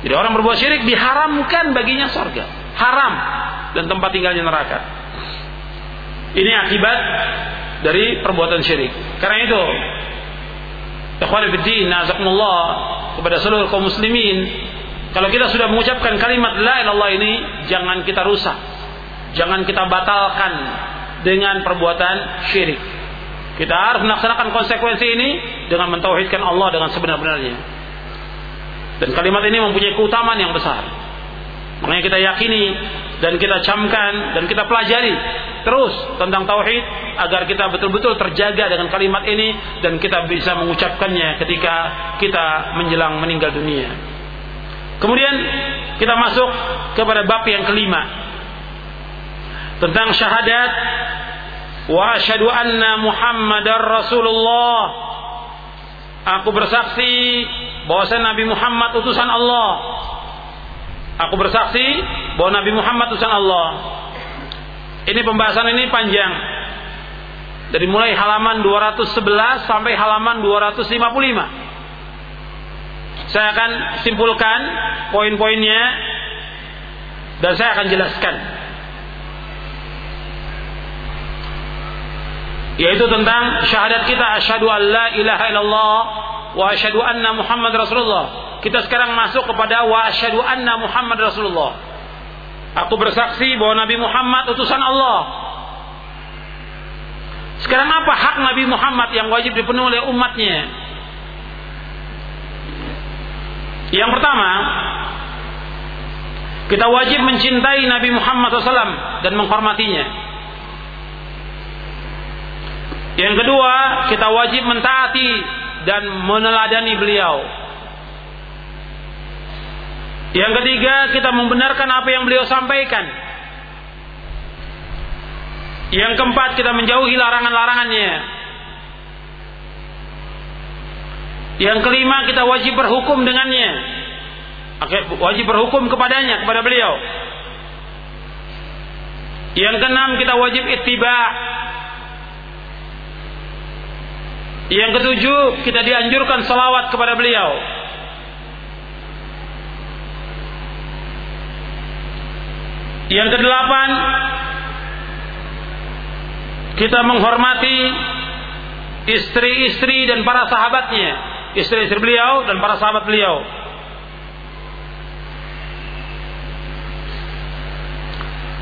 Jadi orang berbuat syirik diharamkan baginya sorga. Haram. Dan tempat tinggalnya neraka. Ini akibat dari perbuatan syirik. Karena itu, Ikhwan Fiddin, Azakumullah, kepada seluruh kaum muslimin, kalau kita sudah mengucapkan kalimat La ilallah ini, jangan kita rusak. Jangan kita batalkan dengan perbuatan syirik. Kita harus melaksanakan konsekuensi ini dengan mentauhidkan Allah dengan sebenar-benarnya. Dan kalimat ini mempunyai keutamaan yang besar. Makanya kita yakini dan kita camkan dan kita pelajari terus tentang tauhid agar kita betul-betul terjaga dengan kalimat ini dan kita bisa mengucapkannya ketika kita menjelang meninggal dunia. Kemudian kita masuk kepada bab yang kelima tentang syahadat wa asyhadu anna Muhammadar Rasulullah. Aku bersaksi bahwasanya Nabi Muhammad utusan Allah. Aku bersaksi bahwa Nabi Muhammad utusan Allah. Ini pembahasan ini panjang. Dari mulai halaman 211 sampai halaman 255. Saya akan simpulkan poin-poinnya dan saya akan jelaskan. Yaitu tentang syahadat kita asyhadu an la ilaha illallah wa asyhadu anna Muhammad Rasulullah. Kita sekarang masuk kepada wa asyhadu anna Muhammad Rasulullah. Aku bersaksi bahwa Nabi Muhammad utusan Allah. Sekarang apa hak Nabi Muhammad yang wajib dipenuhi oleh umatnya? Yang pertama, kita wajib mencintai Nabi Muhammad SAW dan menghormatinya. Yang kedua, kita wajib mentaati dan meneladani beliau. Yang ketiga, kita membenarkan apa yang beliau sampaikan. Yang keempat, kita menjauhi larangan-larangannya. Yang kelima, kita wajib berhukum dengannya. Wajib berhukum kepadanya, kepada beliau. Yang keenam, kita wajib ittiba Yang ketujuh, kita dianjurkan salawat kepada beliau. Yang kedelapan, kita menghormati istri-istri dan para sahabatnya, istri-istri beliau dan para sahabat beliau.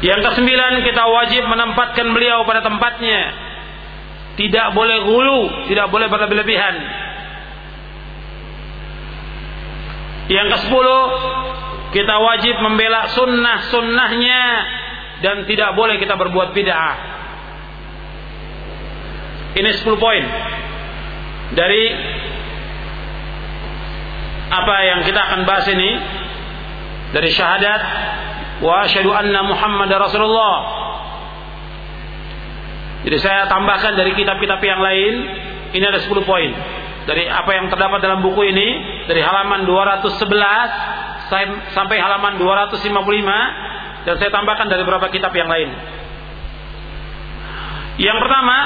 Yang kesembilan, kita wajib menempatkan beliau pada tempatnya tidak boleh hulu, tidak boleh berlebihan. Yang ke sepuluh, kita wajib membela sunnah-sunnahnya dan tidak boleh kita berbuat bid'ah. Ini sepuluh poin dari apa yang kita akan bahas ini dari syahadat wa asyhadu anna Muhammad Rasulullah jadi saya tambahkan dari kitab-kitab yang lain, ini ada 10 poin. Dari apa yang terdapat dalam buku ini, dari halaman 211 sampai halaman 255, dan saya tambahkan dari beberapa kitab yang lain. Yang pertama,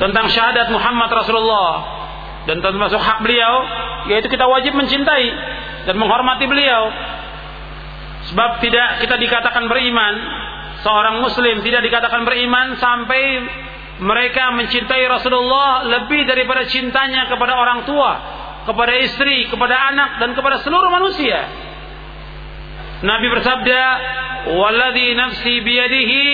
tentang syahadat Muhammad Rasulullah dan termasuk hak beliau yaitu kita wajib mencintai dan menghormati beliau sebab tidak kita dikatakan beriman seorang muslim tidak dikatakan beriman sampai mereka mencintai Rasulullah lebih daripada cintanya kepada orang tua, kepada istri, kepada anak dan kepada seluruh manusia. Nabi bersabda, "Walladzi nafsi biyadihi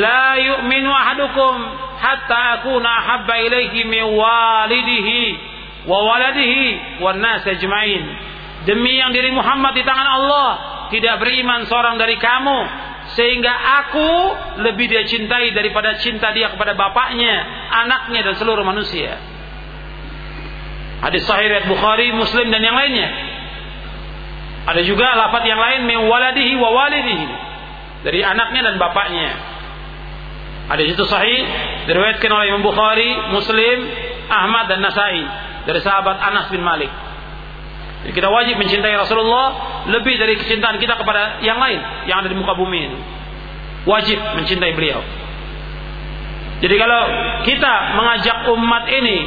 la yu'minu ahadukum hatta akuna ahabba ilaihi min walidihi wa waladihi wan nas ajmain." Demi yang diri Muhammad di tangan Allah, tidak beriman seorang dari kamu sehingga aku lebih dia cintai daripada cinta dia kepada bapaknya, anaknya dan seluruh manusia. Hadis sahih riwayat Bukhari, Muslim dan yang lainnya. Ada juga lafaz yang lain min waladihi wa walidihi. Dari anaknya dan bapaknya. Hadis itu sahih diriwayatkan oleh Imam Bukhari, Muslim, Ahmad dan Nasai dari sahabat Anas bin Malik. Jadi kita wajib mencintai Rasulullah lebih dari kecintaan kita kepada yang lain yang ada di muka bumi ini. Wajib mencintai beliau. Jadi kalau kita mengajak umat ini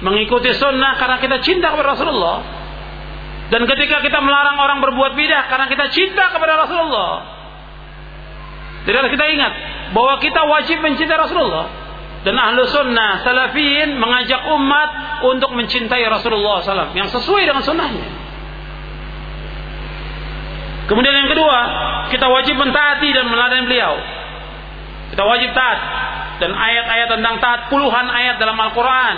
mengikuti sunnah karena kita cinta kepada Rasulullah Dan ketika kita melarang orang berbuat bidah karena kita cinta kepada Rasulullah. Jadi kita ingat bahwa kita wajib mencintai Rasulullah. Dan ahlu sunnah salafin mengajak umat untuk mencintai Rasulullah SAW yang sesuai dengan sunnahnya. Kemudian yang kedua, kita wajib mentaati dan meladani beliau. Kita wajib taat dan ayat-ayat tentang taat puluhan ayat dalam Al-Quran.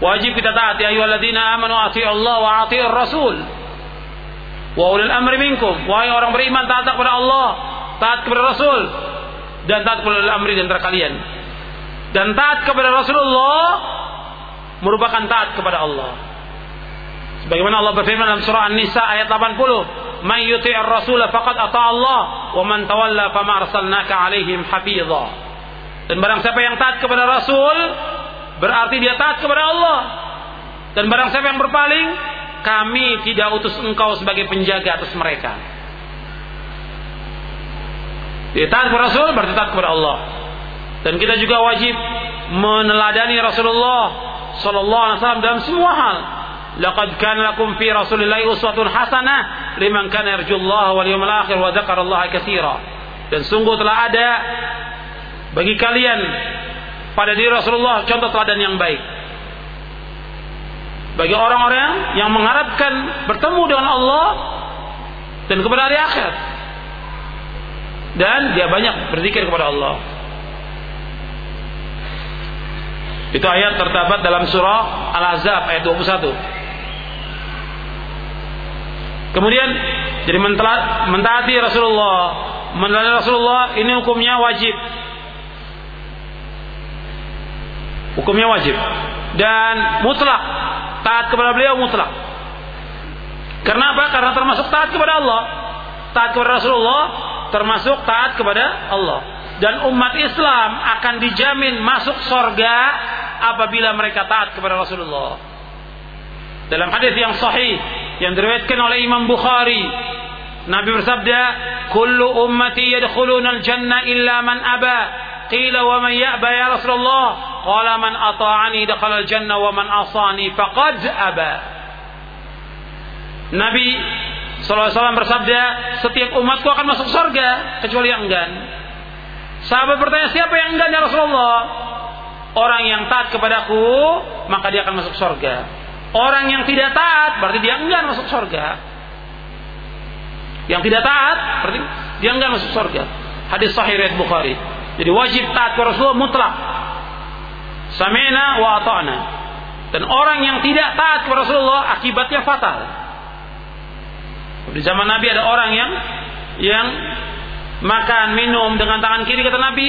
Wajib kita taat ya ayyuhalladzina amanu atii'u Allah wa atii'ur rasul. Wa ulil amri minkum. Wahai orang beriman taat kepada Allah, taat kepada Rasul dan taat kepada amri dan kalian. Dan taat kepada Rasulullah merupakan taat kepada Allah. Sebagaimana Allah berfirman dalam surah An-Nisa ayat 80, "Man yuti'ir rasul faqad ata Allah, wa man tawalla fama arsalnaka 'alaihim hafiza." Dan barang siapa yang taat kepada Rasul, berarti dia taat kepada Allah. Dan barang siapa yang berpaling, kami tidak utus engkau sebagai penjaga atas mereka. Dia taat kepada Rasul berarti taat kepada Allah. Dan kita juga wajib meneladani Rasulullah sallallahu alaihi wasallam dalam semua hal. Laqad kana lakum fi Rasulillahi uswatun hasanah liman kana yarjullaha wal yawmal akhir wa dzakarallaha katsira. Dan sungguh telah ada bagi kalian pada diri Rasulullah contoh teladan yang baik. Bagi orang-orang yang mengharapkan bertemu dengan Allah dan kepada hari akhirat dan dia banyak berzikir kepada Allah. Itu ayat terdapat dalam surah Al-Ahzab ayat 21. Kemudian jadi mentaati Rasulullah, mentaati Rasulullah ini hukumnya wajib. Hukumnya wajib dan mutlak taat kepada beliau mutlak. Karena apa? Karena termasuk taat kepada Allah, taat kepada Rasulullah termasuk taat kepada Allah dan umat Islam akan dijamin masuk surga apabila mereka taat kepada Rasulullah. Dalam hadis yang sahih yang diriwayatkan oleh Imam Bukhari, Nabi bersabda, "Kullu ummati yadkhuluna al-jannah illa man aba." Qila wa man ya'ba ya Rasulullah? Qala man ata'ani dakhala al-jannah wa man asani faqad aba. Nabi SAW bersabda, setiap umatku akan masuk surga kecuali yang enggan. Sahabat bertanya, siapa yang enggan ya Rasulullah? Orang yang taat kepadaku, maka dia akan masuk surga. Orang yang tidak taat, berarti dia enggan masuk surga. Yang tidak taat, berarti dia enggan masuk surga. Hadis sahih riwayat Bukhari. Jadi wajib taat kepada Rasulullah mutlak. Samina wa ata'na. Dan orang yang tidak taat kepada Rasulullah akibatnya fatal. Di zaman Nabi ada orang yang yang makan minum dengan tangan kiri kata Nabi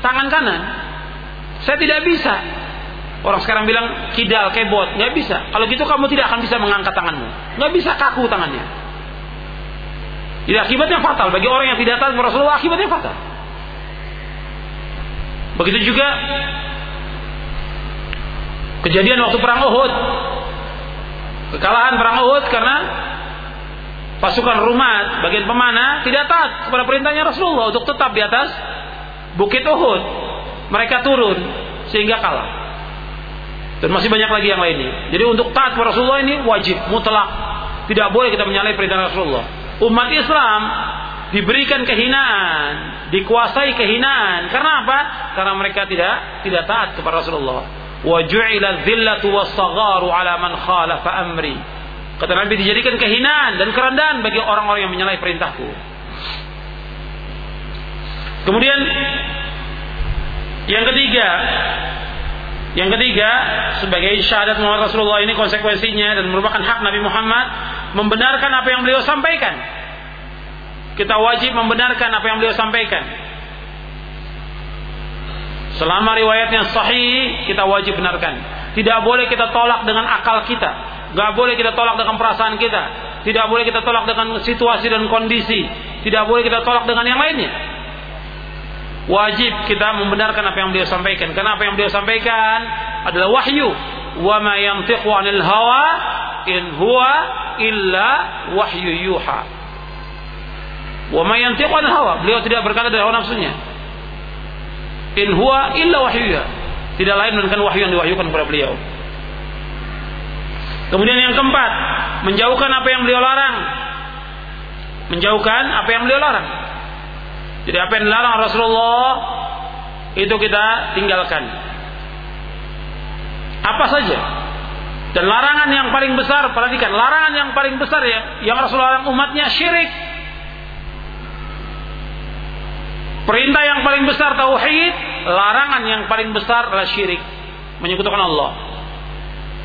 tangan kanan. Saya tidak bisa. Orang sekarang bilang kidal, kebot, nggak bisa. Kalau gitu kamu tidak akan bisa mengangkat tanganmu, nggak bisa kaku tangannya. Jadi akibatnya fatal bagi orang yang tidak taat Rasulullah akibatnya fatal. Begitu juga kejadian waktu perang Uhud. Kekalahan perang Uhud karena pasukan Rumat, bagian pemana tidak taat kepada perintahnya Rasulullah untuk tetap di atas Bukit Uhud. Mereka turun sehingga kalah. Dan masih banyak lagi yang lainnya. Jadi untuk taat kepada Rasulullah ini wajib, mutlak. Tidak boleh kita menyalahi perintah Rasulullah. Umat Islam diberikan kehinaan, dikuasai kehinaan. Karena apa? Karena mereka tidak tidak taat kepada Rasulullah. Wa ju'ila dzillatu was-sagharu 'ala man khalafa amri. Kata Nabi dijadikan kehinaan dan kerendahan bagi orang-orang yang menyalahi perintahku. Kemudian yang ketiga, yang ketiga sebagai syahadat Muhammad Rasulullah ini konsekuensinya dan merupakan hak Nabi Muhammad membenarkan apa yang beliau sampaikan. Kita wajib membenarkan apa yang beliau sampaikan. Selama riwayatnya sahih, kita wajib benarkan. Tidak boleh kita tolak dengan akal kita. Gak boleh kita tolak dengan perasaan kita. Tidak boleh kita tolak dengan situasi dan kondisi. Tidak boleh kita tolak dengan yang lainnya. Wajib kita membenarkan apa yang beliau sampaikan. Karena apa yang beliau sampaikan adalah wahyu. Wa ma yantiqu 'anil hawa in huwa illa wahyu yuha. Wa ma yantiqu 'anil hawa. Beliau tidak berkata dari hawa nafsunya. In huwa illa wahyu yuha. Tidak lain melainkan wahyu yang diwahyukan kepada beliau. Kemudian yang keempat, menjauhkan apa yang beliau larang. Menjauhkan apa yang beliau larang. Jadi apa yang dilarang Rasulullah itu kita tinggalkan. Apa saja. Dan larangan yang paling besar, perhatikan, larangan yang paling besar ya, yang Rasulullah larang umatnya syirik. Perintah yang paling besar tauhid, larangan yang paling besar adalah syirik, menyekutukan Allah.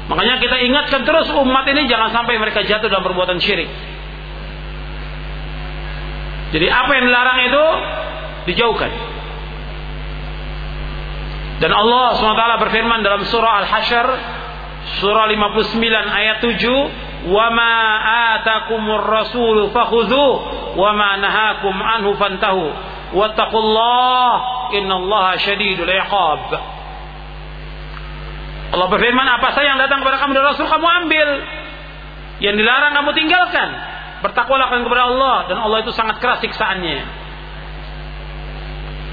Makanya kita ingatkan terus umat ini jangan sampai mereka jatuh dalam perbuatan syirik. Jadi apa yang dilarang itu dijauhkan. Dan Allah SWT berfirman dalam surah Al-Hasyr surah 59 ayat 7, "Wa ma atakumur rasulu fakhudhu wa ma nahakum anhu fantahu wattaqullah innallaha syadidul iqab." Allah berfirman, apa saja yang datang kepada kamu dari Rasul kamu ambil. Yang dilarang kamu tinggalkan. Bertakwalah kepada Allah dan Allah itu sangat keras siksaannya.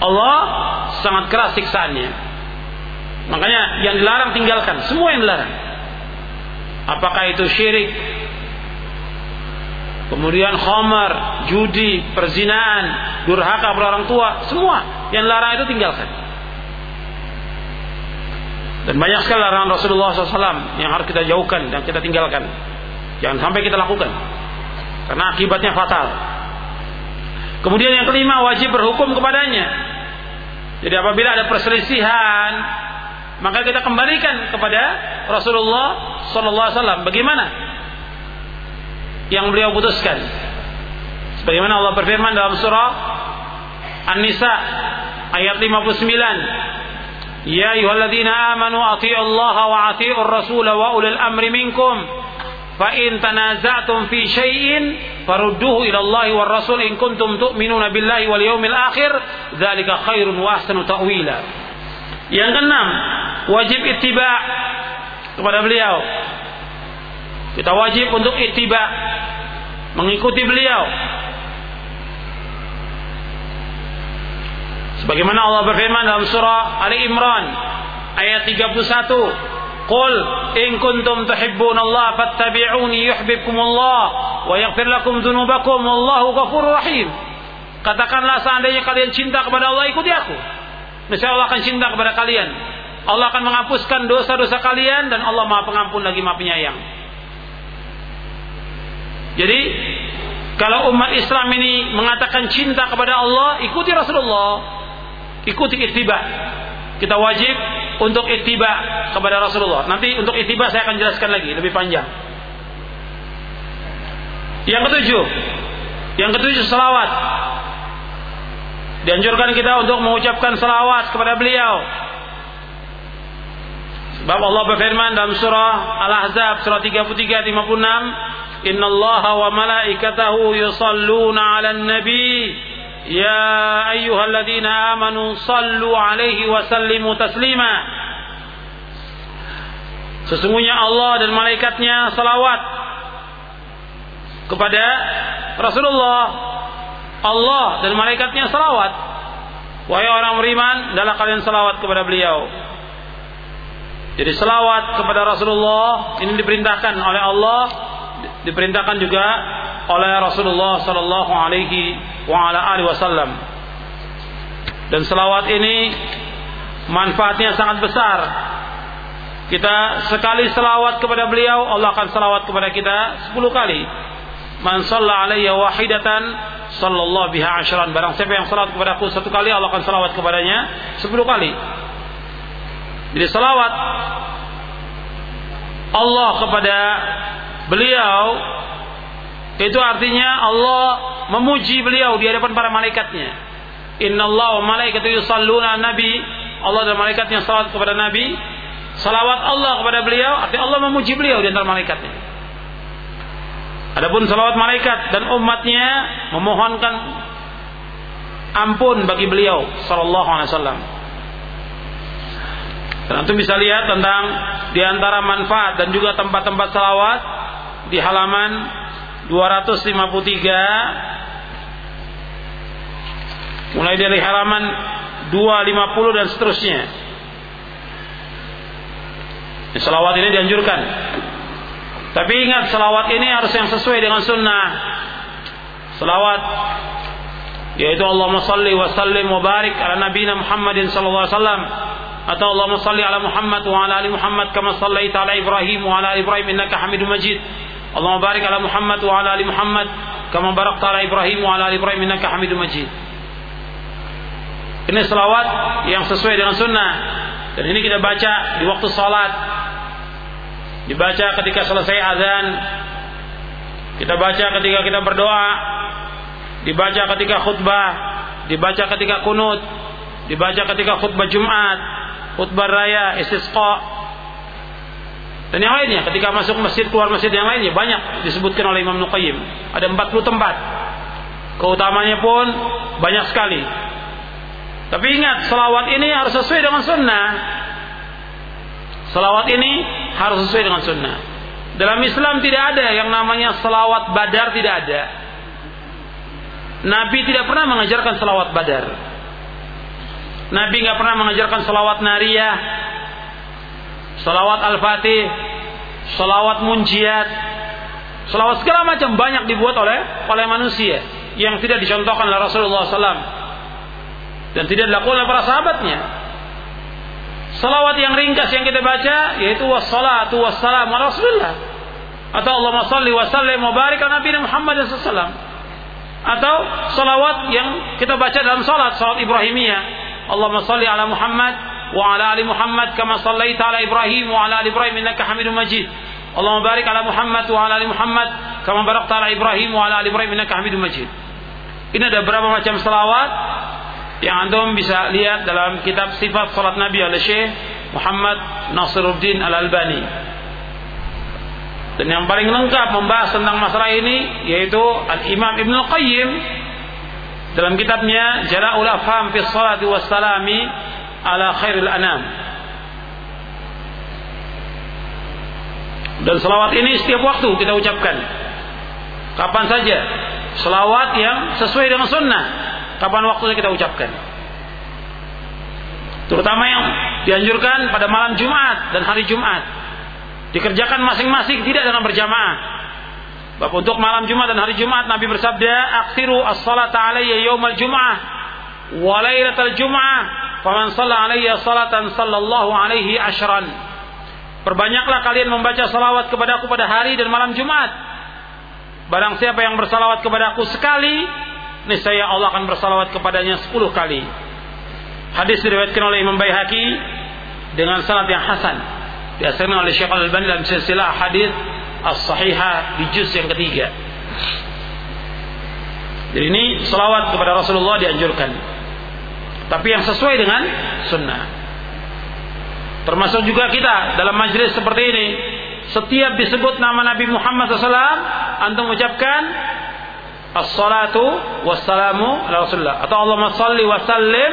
Allah sangat keras siksaannya. Makanya yang dilarang tinggalkan, semua yang dilarang. Apakah itu syirik? Kemudian khamar, judi, perzinaan, durhaka kepada orang tua, semua yang dilarang itu tinggalkan. Dan banyak sekali larangan Rasulullah SAW yang harus kita jauhkan dan kita tinggalkan. Jangan sampai kita lakukan. Karena akibatnya fatal. Kemudian yang kelima wajib berhukum kepadanya. Jadi apabila ada perselisihan, maka kita kembalikan kepada Rasulullah Wasallam. Bagaimana yang beliau putuskan? Sebagaimana Allah berfirman dalam surah An-Nisa ayat 59 Ya ayyuhalladzina amanu athi'u Allah wa athi'u ar-rasul wa ulil amri minkum fa in tanaza'tum fi syai'in farudduhu ila Allah war rasul in kuntum tu'minuna billahi wal yawmil akhir dzalika khairun wa ahsanu ta'wila yang keenam wajib ittiba kepada beliau. Kita wajib untuk ittiba mengikuti beliau Sebagaimana Allah berfirman dalam surah Ali Imran ayat 31, "Qul in kuntum tuhibbun Allah fattabi'uni yuhibbukumullah wa yaghfir lakum dzunubakum wallahu ghafurur rahim." Katakanlah seandainya kalian cinta kepada Allah ikuti aku. Niscaya Allah akan cinta kepada kalian. Allah akan menghapuskan dosa-dosa kalian dan Allah Maha Pengampun lagi Maha Penyayang. Jadi kalau umat Islam ini mengatakan cinta kepada Allah, ikuti Rasulullah ikuti ittiba. Kita wajib untuk ittiba kepada Rasulullah. Nanti untuk ittiba saya akan jelaskan lagi lebih panjang. Yang ketujuh, yang ketujuh selawat. Dianjurkan kita untuk mengucapkan selawat kepada beliau. Sebab Allah berfirman dalam surah Al-Ahzab surah 33 56, "Inna Allah wa malaikatahu yusalluna 'alan nabi." يا أيها الذين آمنوا صلوا عليه وسلموا تسليما Sesungguhnya Allah dan malaikatnya salawat kepada Rasulullah. Allah dan malaikatnya salawat. Wahai orang beriman, adalah kalian salawat kepada beliau. Jadi salawat kepada Rasulullah ini diperintahkan oleh Allah, diperintahkan juga oleh Rasulullah sallallahu alaihi wa ala alihi wasallam. Dan selawat ini manfaatnya sangat besar. Kita sekali selawat kepada beliau, Allah akan selawat kepada kita 10 kali. Man shalla alayya wahidatan sallallahu biha asyran. Barang siapa yang salat kepada aku satu kali, Allah akan selawat kepadanya 10 kali. Jadi selawat Allah kepada beliau itu artinya Allah memuji beliau di hadapan para malaikatnya. Inna Allah malaikatu yusalluna nabi. Allah dan malaikatnya salat kepada nabi. Salawat Allah kepada beliau artinya Allah memuji beliau di antara malaikatnya. Adapun salawat malaikat dan umatnya memohonkan ampun bagi beliau sallallahu alaihi wasallam. Dan antum bisa lihat tentang di antara manfaat dan juga tempat-tempat salawat di halaman 253 mulai dari halaman 250 dan seterusnya. Salawat ini dianjurkan. Tapi ingat selawat ini harus yang sesuai dengan sunnah. Selawat yaitu Allahumma salli wa sallim wa barik ala nabiyina Muhammadin sallallahu alaihi wasallam atau Allahumma salli ala Muhammad wa ala ali Muhammad kama sallaita ala Ibrahim wa ala Ibrahim innaka Hamidum Majid. Allahumma barik ala Muhammad wa ala ali Muhammad kama barakta ala Ibrahim wa ala ali Ibrahim innaka Hamidum Majid. Ini selawat yang sesuai dengan sunnah. Dan ini kita baca di waktu salat. Dibaca ketika selesai azan. Kita baca ketika kita berdoa. Dibaca ketika khutbah. Dibaca ketika kunut. Dibaca ketika khutbah Jumat khutbah raya istisqa dan yang lainnya ketika masuk masjid keluar masjid yang lainnya banyak disebutkan oleh Imam Nuqayyim ada 40 tempat keutamanya pun banyak sekali tapi ingat selawat ini harus sesuai dengan sunnah Salawat ini harus sesuai dengan sunnah. Dalam Islam tidak ada yang namanya salawat badar tidak ada. Nabi tidak pernah mengajarkan salawat badar. Nabi nggak pernah mengajarkan salawat nariyah, salawat al-fatih, salawat munjiat, salawat segala macam banyak dibuat oleh oleh manusia yang tidak dicontohkan oleh Rasulullah SAW dan tidak dilakukan oleh para sahabatnya. Salawat yang ringkas yang kita baca yaitu wassalatu wassalamu ala Rasulillah. Atau Allahumma salli wa sallim wa barik ala Nabi Muhammad sallallahu Atau salawat yang kita baca dalam salat, salat Ibrahimiyah. Allahumma salli ala Muhammad kama sallaita ala Ibrahim wa ala ali Ibrahim innaka Hamidum Majid. Allahumma barik ala Muhammad wa ala ali Muhammad kama barakta ala Ibrahim wa ala ali Ibrahim innaka Hamidum Majid. Ini ada berapa macam salawat yang antum bisa lihat dalam kitab sifat salat Nabi oleh Syekh Muhammad Nasiruddin Al-Albani. Dan yang paling lengkap membahas tentang masalah ini yaitu Al-Imam Ibnu Qayyim dalam kitabnya Jala'ul Afham fi Salati Wassalami ala Khairil Anam. Dan selawat ini setiap waktu kita ucapkan. Kapan saja. Selawat yang sesuai dengan sunnah kapan waktunya kita ucapkan. Terutama yang dianjurkan pada malam Jumat dan hari Jumat. Dikerjakan masing-masing tidak dalam berjamaah. Bapak untuk malam Jumat dan hari Jumat Nabi bersabda, "Aksiru as-salata alayya yaumal Jum'ah wa lailatal Jum'ah, faman shalla alayya salatan sallallahu alaihi ashran." Perbanyaklah kalian membaca salawat kepadaku pada hari dan malam Jumat. Barang siapa yang bersalawat kepadaku sekali, niscaya Allah akan bersalawat kepadanya 10 kali. Hadis diriwayatkan oleh Imam Baihaqi dengan sanad yang hasan. Diasarkan oleh Syekh Al-Albani dalam silsilah hadis as-sahihah di juz yang ketiga. Jadi ini selawat kepada Rasulullah dianjurkan. Tapi yang sesuai dengan sunnah. Termasuk juga kita dalam majelis seperti ini. Setiap disebut nama Nabi Muhammad SAW, antum ucapkan as-salatu wassalamu ala Rasulullah atau Allahumma salli wa sallim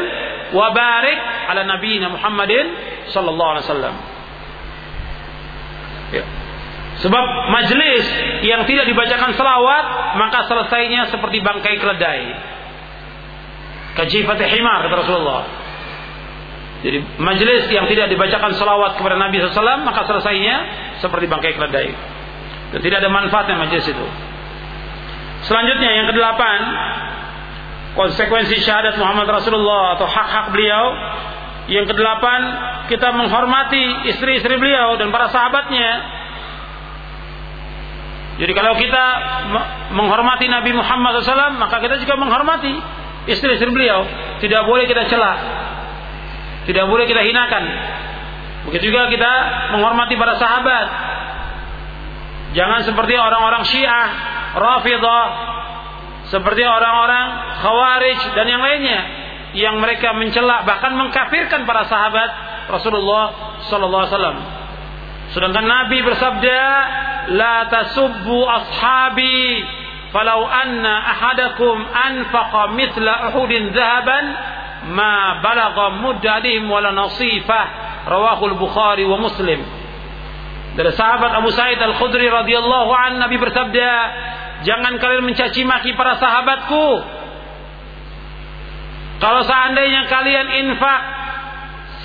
wa barik ala nabiyina Muhammadin sallallahu alaihi wasallam. Ya. Sebab majlis yang tidak dibacakan selawat maka selesainya seperti bangkai keledai. Kajifat himar kata Rasulullah. Jadi majlis yang tidak dibacakan selawat kepada Nabi SAW maka selesainya seperti bangkai keledai. Dan tidak ada manfaatnya majlis itu. Selanjutnya yang kedelapan, konsekuensi syahadat Muhammad Rasulullah atau hak-hak beliau. Yang kedelapan, kita menghormati istri-istri beliau dan para sahabatnya. Jadi kalau kita menghormati Nabi Muhammad SAW, maka kita juga menghormati istri-istri beliau. Tidak boleh kita celah. Tidak boleh kita hinakan. Begitu juga kita menghormati para sahabat. Jangan seperti orang-orang Syiah Rafidah seperti orang-orang Khawarij dan yang lainnya yang mereka mencela bahkan mengkafirkan para sahabat Rasulullah sallallahu alaihi wasallam. Sedangkan Nabi bersabda, "La tasubbu ashabi falau anna ahadakum anfaqa mithla Uhudin dhahaban ma balagha muddadihim wala nasifah." Rawahul Bukhari wa Muslim. Dari sahabat Abu Sa'id Al-Khudri radhiyallahu an Nabi bersabda, Jangan kalian mencaci maki para sahabatku. Kalau seandainya kalian infak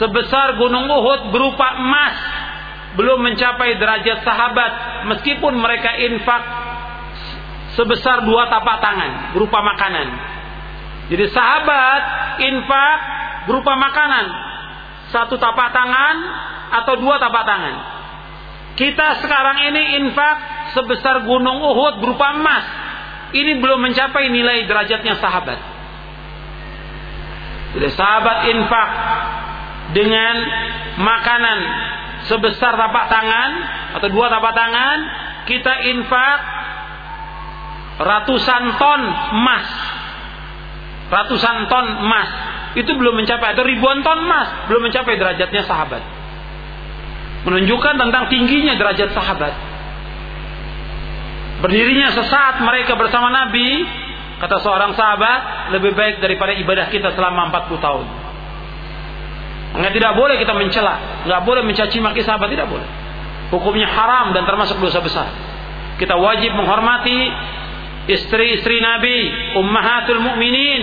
sebesar gunung Uhud berupa emas belum mencapai derajat sahabat meskipun mereka infak sebesar dua tapak tangan berupa makanan. Jadi sahabat infak berupa makanan satu tapak tangan atau dua tapak tangan. Kita sekarang ini infak sebesar gunung Uhud berupa emas. Ini belum mencapai nilai derajatnya sahabat. Jadi sahabat infak dengan makanan sebesar tapak tangan atau dua tapak tangan, kita infak ratusan ton emas. Ratusan ton emas. Itu belum mencapai atau ribuan ton emas belum mencapai derajatnya sahabat. Menunjukkan tentang tingginya derajat sahabat. Berdirinya sesaat mereka bersama Nabi, kata seorang sahabat, lebih baik daripada ibadah kita selama 40 tahun. Enggak tidak boleh kita mencela, enggak boleh mencaci maki sahabat tidak boleh. Hukumnya haram dan termasuk dosa besar. Kita wajib menghormati istri-istri Nabi, ummahatul mukminin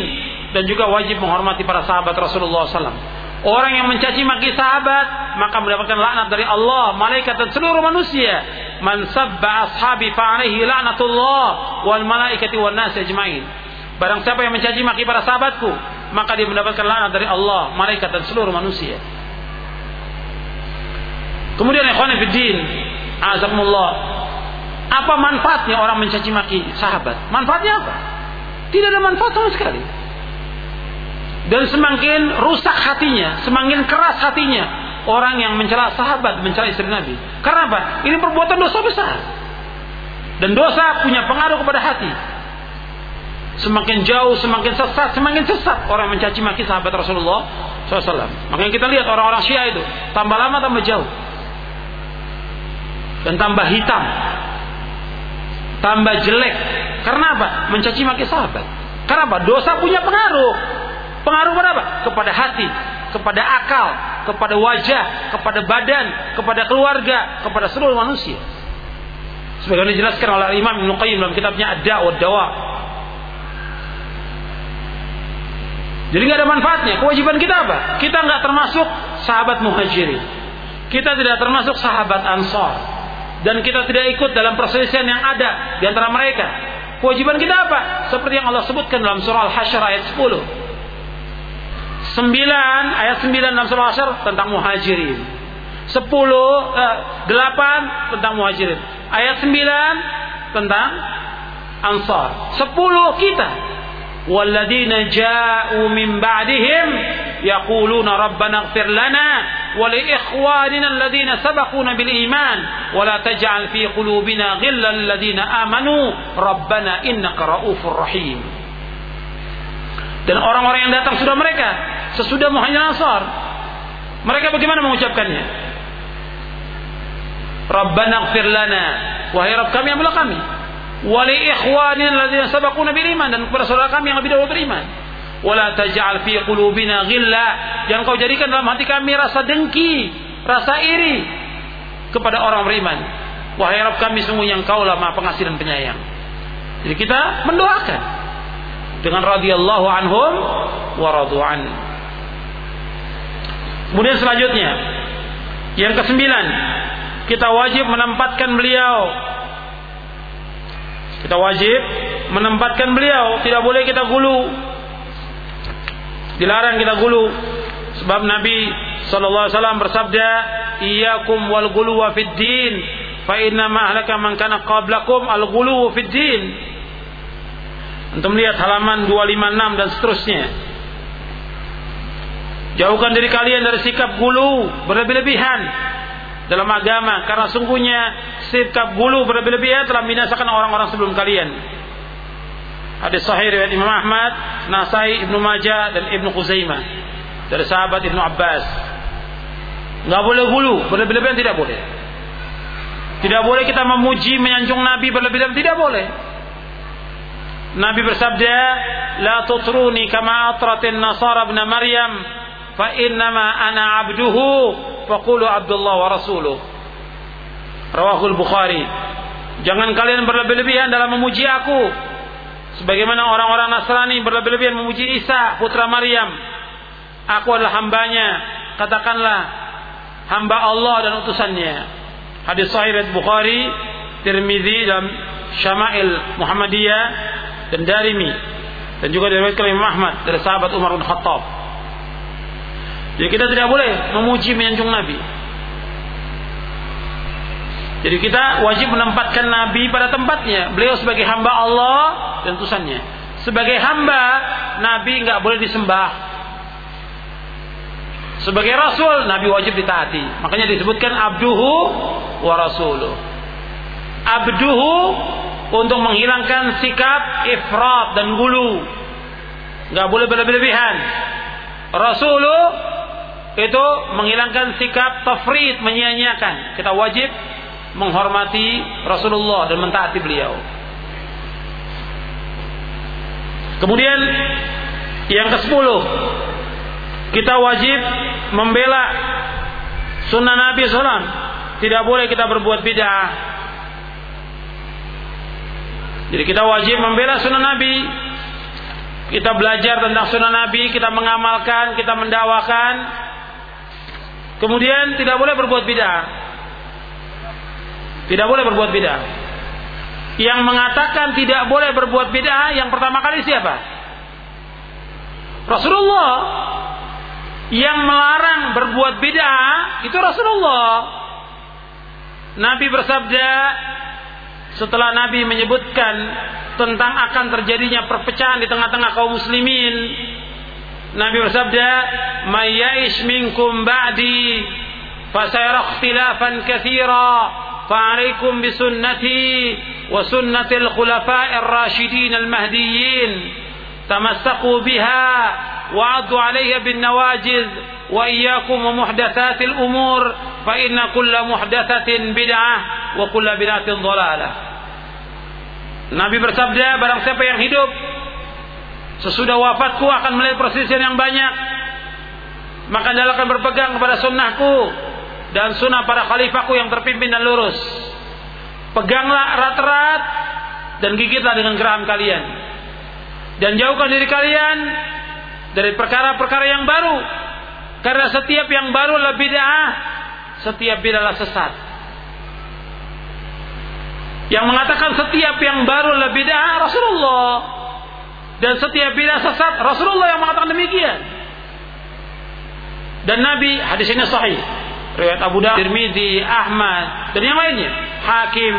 dan juga wajib menghormati para sahabat Rasulullah SAW. Orang yang mencaci maki sahabat maka mendapatkan laknat dari Allah, malaikat dan seluruh manusia. Man sabba ashabi fa alaihi laknatullah wal malaikati wan nas ajmain. Barang siapa yang mencaci maki para sahabatku, maka dia mendapatkan laknat dari Allah, malaikat dan seluruh manusia. Kemudian ikhwan fillah, azakumullah. Apa manfaatnya orang mencaci maki sahabat? Manfaatnya apa? Tidak ada manfaat sama sekali dan semakin rusak hatinya, semakin keras hatinya orang yang mencela sahabat, mencela istri Nabi. Karena apa? Ini perbuatan dosa besar. Dan dosa punya pengaruh kepada hati. Semakin jauh, semakin sesat, semakin sesat orang mencaci maki sahabat Rasulullah SAW. Makanya kita lihat orang-orang Syiah itu tambah lama tambah jauh dan tambah hitam, tambah jelek. Karena apa? Mencaci maki sahabat. Karena apa? Dosa punya pengaruh. Pengaruh pada apa? Kepada hati, kepada akal, kepada wajah, kepada badan, kepada keluarga, kepada seluruh manusia. Sebagaimana dijelaskan oleh Imam Ibn Qayyim dalam kitabnya Ad-Da' wa Dawa. Jadi nggak ada manfaatnya. Kewajiban kita apa? Kita nggak termasuk sahabat muhajirin. Kita tidak termasuk sahabat ansar. Dan kita tidak ikut dalam perselisihan yang ada di antara mereka. Kewajiban kita apa? Seperti yang Allah sebutkan dalam surah Al-Hasyr ayat 10. 9 ayat 9 dalam surah Asyar tentang muhajirin. 10 eh, 8 tentang muhajirin. Ayat 9 tentang ansar. 10 kita. Rabbana ighfir lana wa li ikhwanina alladhina sabaquna bil iman wa la taj'al fi qulubina ghillan lil ladzina amanu rabbana innaka raufur rahim. Dan orang-orang yang datang sudah mereka sesudah Muhammad Ansar. Mereka bagaimana mengucapkannya? Rabbana ighfir lana. Wahai Rabb kami ambillah kami. Wali ikhwanina alladzina sabaquna bil iman dan kepada saudara kami yang lebih dahulu beriman. Wala taj'al fi qulubina ghilla. Jangan kau jadikan dalam hati kami rasa dengki, rasa iri kepada orang beriman. Wahai Rabb kami sungguh yang kau lah Maha Pengasih dan Penyayang. Jadi kita mendoakan dengan radhiyallahu anhum wa radu'an. Kemudian selanjutnya yang kesembilan kita wajib menempatkan beliau kita wajib menempatkan beliau. Tidak boleh kita gulu. Dilarang kita gulu. Sebab Nabi sallallahu alaihi wasallam bersabda iyyakum wal gulu wa fid din fa inna ma ahlaka man kana qablakum al gulu fid din. Untuk melihat halaman 256 dan seterusnya. Jauhkan diri kalian dari sikap gulu berlebih-lebihan dalam agama karena sungguhnya sikap gulu berlebih-lebihan telah membinasakan orang-orang sebelum kalian. Hadis sahih riwayat Imam Ahmad, Nasai, Ibnu Majah dan Ibnu Khuzaimah dari sahabat Ibnu Abbas. Enggak boleh gulu, berlebih-lebihan tidak boleh. Tidak boleh kita memuji, menyanjung Nabi berlebih-lebihan tidak boleh. Nabi bersabda, "La tutruni kama atratin Nasara ibn Maryam." Fa innama ana abduhu faqulu Abdullah wa rasuluh. Rawahul Bukhari. Jangan kalian berlebih-lebihan dalam memuji aku. Sebagaimana orang-orang Nasrani berlebih-lebihan memuji Isa, putra Maryam. Aku adalah hambanya. Katakanlah, hamba Allah dan utusannya. Hadis sahih Bukhari Tirmizi dalam Syama'il Muhammadiyah dan Darimi dan juga diriwayatkan Imam Ahmad dari sahabat Umar bin Khattab. Jadi kita tidak boleh memuji menyanjung Nabi. Jadi kita wajib menempatkan Nabi pada tempatnya. Beliau sebagai hamba Allah dan tusannya. Sebagai hamba, Nabi nggak boleh disembah. Sebagai Rasul, Nabi wajib ditaati. Makanya disebutkan abduhu wa rasuluh. Abduhu untuk menghilangkan sikap ifrat dan gulu. Nggak boleh berlebihan. Rasuluh itu menghilangkan sikap tafrid, menyia-nyiakan. Kita wajib menghormati Rasulullah dan mentaati beliau. Kemudian yang ke-10 kita wajib membela sunnah Nabi SAW. Tidak boleh kita berbuat bid'ah. Jadi kita wajib membela sunnah Nabi. Kita belajar tentang sunnah Nabi, kita mengamalkan, kita mendawakan. Kemudian tidak boleh berbuat bid'ah. Tidak boleh berbuat bid'ah. Yang mengatakan tidak boleh berbuat bid'ah yang pertama kali siapa? Rasulullah. Yang melarang berbuat bid'ah itu Rasulullah. Nabi bersabda setelah Nabi menyebutkan tentang akan terjadinya perpecahan di tengah-tengah kaum muslimin. Nabi bersabda, "Mayyaish minkum ba'di fasayara ikhtilafan katsira." فعليكم بسنتي وسنة الخلفاء الراشدين المهديين تمسكوا بها وعضوا عليها بالنواجذ وإياكم ومحدثات الأمور فإن كل محدثة بدعة وكل بدعة ضلالة Nabi bersabda barang siapa yang hidup sesudah wafatku akan melihat persisian yang banyak maka dia akan berpegang kepada sunnahku dan sunnah para khalifahku yang terpimpin dan lurus. Peganglah erat-erat dan gigitlah dengan geram kalian. Dan jauhkan diri kalian dari perkara-perkara yang baru. Karena setiap yang baru lebih bid'ah, setiap bid'ah sesat. Yang mengatakan setiap yang baru lebih bid'ah Rasulullah. Dan setiap bid'ah sesat Rasulullah yang mengatakan demikian. Dan Nabi hadis ini sahih riwayat Abu Dawud, Tirmizi, Ahmad dan yang lainnya, Hakim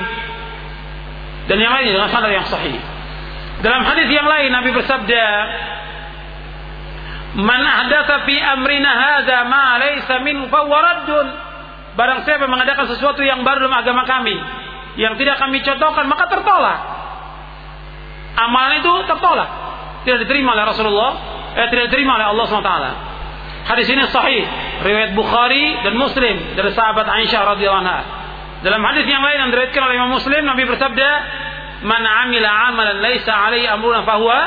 dan yang lainnya dengan sanad yang sahih. Dalam hadis yang lain Nabi bersabda, "Man ahdatsa fi amrina hadza ma laysa min fawaraddun." Barang siapa mengadakan sesuatu yang baru dalam agama kami yang tidak kami contohkan maka tertolak. Amalan itu tertolak. Tidak diterima oleh Rasulullah, eh, tidak diterima oleh Allah SWT. Hadis ini sahih, riwayat Bukhari dan Muslim dari sahabat Aisyah radhiyallahu anha. Dalam hadis yang lain yang diriwayatkan oleh Imam Muslim, Nabi bersabda, "Man 'amila 'amalan laisa 'alaihi amruna fahuwa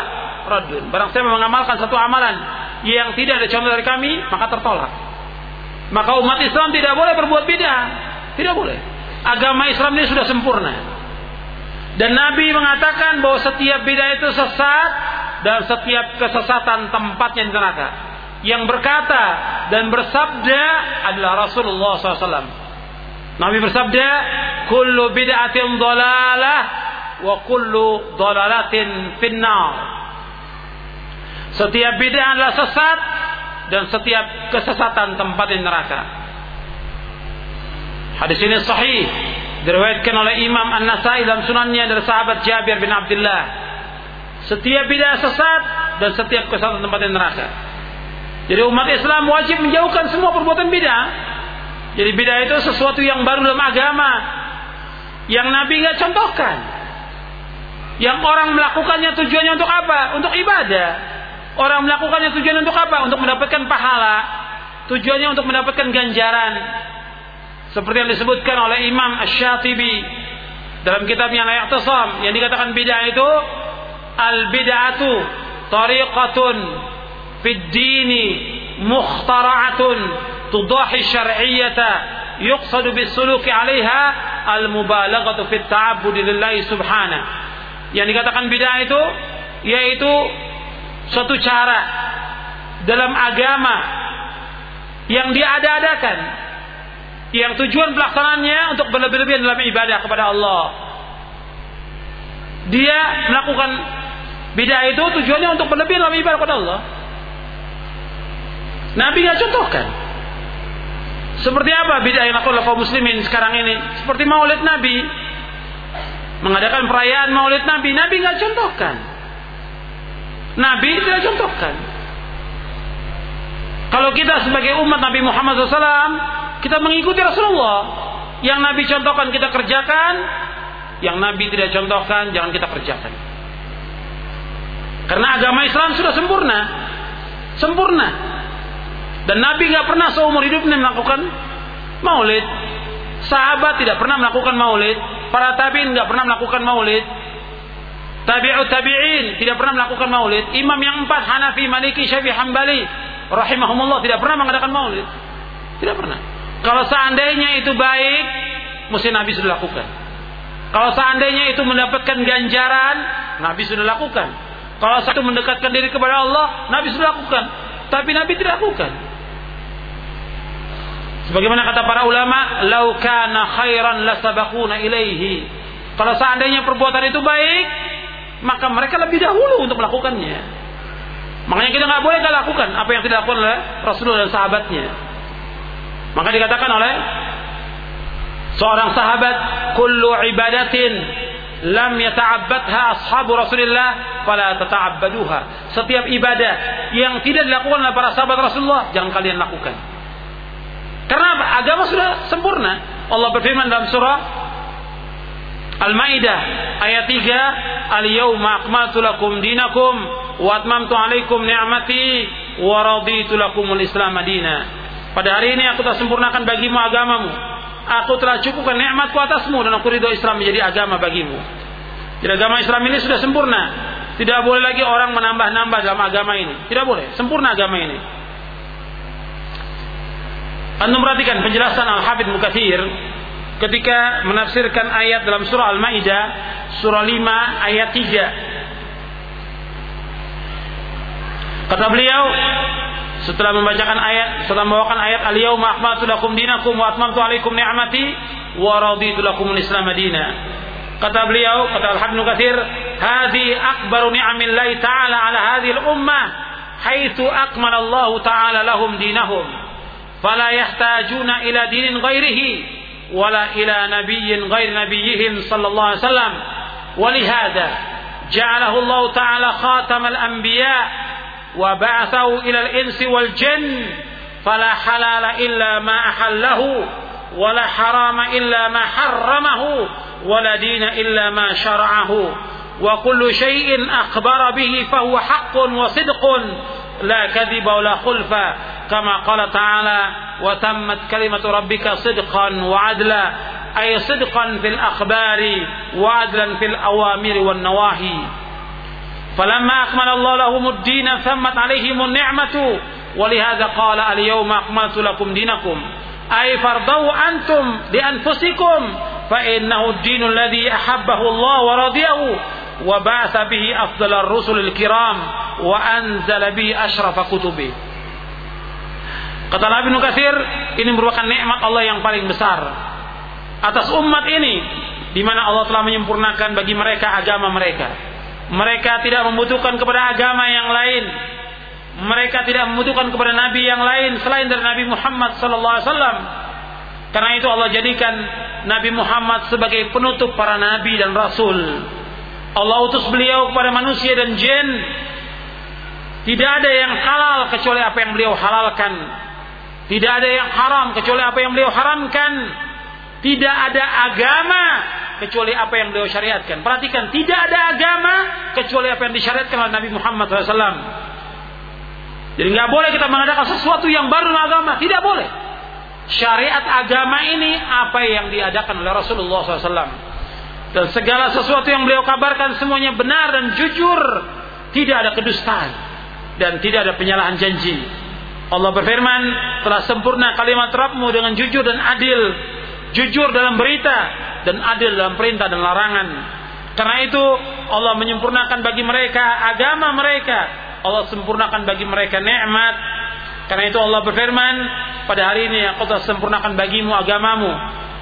raddun." Barang siapa mengamalkan satu amalan yang tidak ada contoh dari kami, maka tertolak. Maka umat Islam tidak boleh berbuat bid'ah. Tidak boleh. Agama Islam ini sudah sempurna. Dan Nabi mengatakan bahwa setiap bid'ah itu sesat dan setiap kesesatan tempatnya di neraka yang berkata dan bersabda adalah Rasulullah SAW. Nabi bersabda, "Kullu bid'atin dhalalah wa kullu dhalalatin finnar." Setiap bid'ah adalah sesat dan setiap kesesatan tempat di neraka. Hadis ini sahih diriwayatkan oleh Imam An-Nasai dalam sunannya dari sahabat Jabir bin Abdullah. Setiap bid'ah sesat dan setiap tempat di neraka. Jadi umat Islam wajib menjauhkan semua perbuatan bid'ah. Jadi bid'ah itu sesuatu yang baru dalam agama yang Nabi nggak contohkan. Yang orang melakukannya tujuannya untuk apa? Untuk ibadah. Orang melakukannya tujuannya untuk apa? Untuk mendapatkan pahala. Tujuannya untuk mendapatkan ganjaran. Seperti yang disebutkan oleh Imam Ash-Shatibi dalam kitabnya Layak Tasam yang dikatakan bid'ah itu al bid'atu tariqatun fid dini mukhtara'atun tudahi syar'iyyata yuqsadu bisuluki 'alaiha al mubalaghatu fit ta'abbudi lillahi subhanahu. Yang dikatakan bid'ah itu yaitu suatu cara dalam agama yang diada-adakan yang tujuan pelaksanaannya untuk berlebih-lebihan dalam ibadah kepada Allah. Dia melakukan bid'ah itu tujuannya untuk berlebih lebih ibadah kepada Allah. Nabi nggak contohkan. Seperti apa bid'ah yang dilakukan oleh kaum muslimin sekarang ini? Seperti maulid Nabi. Mengadakan perayaan maulid Nabi. Nabi nggak contohkan. Nabi tidak contohkan. Kalau kita sebagai umat Nabi Muhammad SAW, kita mengikuti Rasulullah. Yang Nabi contohkan kita kerjakan, yang Nabi tidak contohkan jangan kita kerjakan. Karena agama Islam sudah sempurna, sempurna. Dan Nabi nggak pernah seumur hidupnya melakukan maulid. Sahabat tidak pernah melakukan maulid. Para tabiin nggak pernah melakukan maulid. Tabi'ut tabi'in tidak pernah melakukan maulid. Imam yang empat Hanafi, Maliki, Syafi'i, Hambali rahimahumullah tidak pernah mengadakan maulid. Tidak pernah. Kalau seandainya itu baik, mesti Nabi sudah lakukan. Kalau seandainya itu mendapatkan ganjaran, Nabi sudah lakukan. Kalau satu mendekatkan diri kepada Allah, Nabi sudah lakukan. Tapi Nabi tidak lakukan. Sebagaimana kata para ulama, "Lau kana khairan lasabaquna ilaihi." Kalau seandainya perbuatan itu baik, maka mereka lebih dahulu untuk melakukannya. Makanya kita nggak boleh lakukan apa yang tidak dilakukan oleh Rasulullah dan sahabatnya. Maka dikatakan oleh seorang sahabat, "Kullu ibadatin lam yata'abbadha ashabu Rasulillah fala tata'abbaduha." Setiap ibadah yang tidak dilakukan oleh para sahabat Rasulullah, jangan kalian lakukan. Karena agama sudah sempurna. Allah berfirman dalam surah Al-Maidah ayat 3, "Al-yauma akmaltu lakum dinakum wa atmamtu alaikum ni'mati wa raditu lakumul Islam madina." Pada hari ini aku telah sempurnakan bagimu agamamu. Aku telah cukupkan nikmatku atasmu dan aku ridho Islam menjadi agama bagimu. Jadi agama Islam ini sudah sempurna. Tidak boleh lagi orang menambah-nambah dalam agama ini. Tidak boleh. Sempurna agama ini. Anda perhatikan penjelasan Al-Hafidh Mukathir ketika menafsirkan ayat dalam surah Al-Maidah surah 5 ayat 3. Kata beliau setelah membacakan ayat, setelah membawakan ayat al-yauma akmaltu lakum dinakum wa atmamtu alaikum ni'mati wa raditu lakum al-islam madina. Kata beliau, kata Al-Habib Katsir, "Hadhi akbaru ni'amillahi ta'ala 'ala hadhihi al-ummah, haitsu akmala Allah ta'ala lahum dinahum." فلا يحتاجون إلى دين غيره ولا إلى نبي غير نبيهم صلى الله عليه وسلم ولهذا جعله الله تعالى خاتم الأنبياء وبعثه إلى الإنس والجن فلا حلال إلا ما أحله ولا حرام إلا ما حرمه ولا دين إلا ما شرعه. وكل شيء أخبر به فهو حق وصدق لا كذب ولا خلف. كما قال تعالى وتمت كلمة ربك صدقا وعدلا أي صدقا في الأخبار وعدلا في الأوامر والنواهي. فلما أكمل الله لهم الدين ثمت عليهم النعمة ولهذا قال اليوم أكملت لكم دينكم أي فرضوا أنتم لأنفسكم فإنه الدين الذي أحبه الله ورضيه وبعث به أفضل الرسل الكرام وأنزل به أشرف كتبه Kata Nabi Nukasir, ini merupakan nikmat Allah yang paling besar atas umat ini di mana Allah telah menyempurnakan bagi mereka agama mereka. Mereka tidak membutuhkan kepada agama yang lain. Mereka tidak membutuhkan kepada nabi yang lain selain dari Nabi Muhammad sallallahu alaihi wasallam. Karena itu Allah jadikan Nabi Muhammad sebagai penutup para nabi dan rasul. Allah utus beliau kepada manusia dan jin. Tidak ada yang halal kecuali apa yang beliau halalkan. Tidak ada yang haram kecuali apa yang beliau haramkan. Tidak ada agama kecuali apa yang beliau syariatkan. Perhatikan, tidak ada agama kecuali apa yang disyariatkan oleh Nabi Muhammad SAW. Jadi nggak boleh kita mengadakan sesuatu yang baru dalam agama, tidak boleh. Syariat agama ini apa yang diadakan oleh Rasulullah SAW. Dan segala sesuatu yang beliau kabarkan semuanya benar dan jujur. Tidak ada kedustaan. Dan tidak ada penyalahan janji. Allah berfirman, telah sempurna kalimat Rabbmu dengan jujur dan adil. Jujur dalam berita dan adil dalam perintah dan larangan. Karena itu Allah menyempurnakan bagi mereka agama mereka. Allah sempurnakan bagi mereka nikmat. Karena itu Allah berfirman, pada hari ini aku telah sempurnakan bagimu agamamu.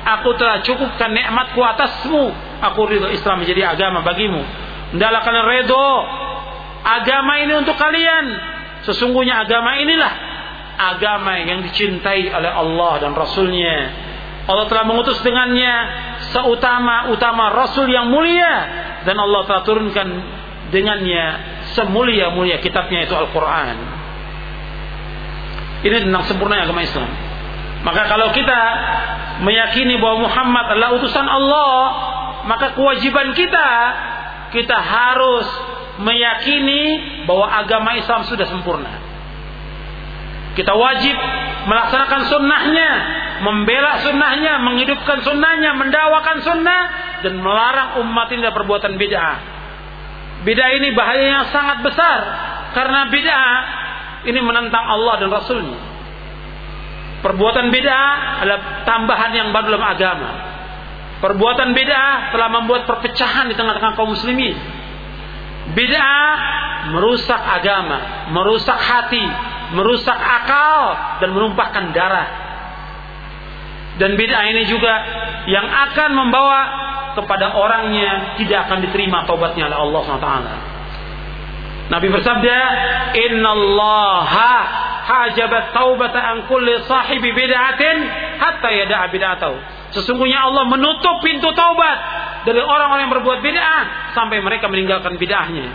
Aku telah cukupkan nikmatku atasmu. Aku ridho Islam menjadi agama bagimu. Hendaklah kalian redo agama ini untuk kalian. Sesungguhnya agama inilah agama yang dicintai oleh Allah dan Rasulnya. Allah telah mengutus dengannya seutama-utama Rasul yang mulia dan Allah telah turunkan dengannya semulia-mulia kitabnya itu Al-Quran. Ini tentang sempurna agama Islam. Maka kalau kita meyakini bahwa Muhammad adalah utusan Allah, maka kewajiban kita kita harus meyakini bahwa agama Islam sudah sempurna. Kita wajib melaksanakan sunnahnya, membela sunnahnya, menghidupkan sunnahnya, mendawakan sunnah, dan melarang umat ini dari perbuatan bid'ah. Bid'ah ini bahayanya sangat besar, karena bid'ah ini menentang Allah dan Rasulnya. Perbuatan bid'ah adalah tambahan yang baru dalam agama. Perbuatan bid'ah telah membuat perpecahan di tengah-tengah kaum muslimin. Bid'ah merusak agama, merusak hati, merusak akal dan menumpahkan darah. Dan bid'ah ini juga yang akan membawa kepada orangnya tidak akan diterima taubatnya oleh Allah SWT. Nabi bersabda, Inna Allaha hajabat taubata an kulli sahibi bid'atin hatta yada'a bid'atahu. Sesungguhnya Allah menutup pintu taubat dari orang-orang yang berbuat bid'ah sampai mereka meninggalkan bid'ahnya.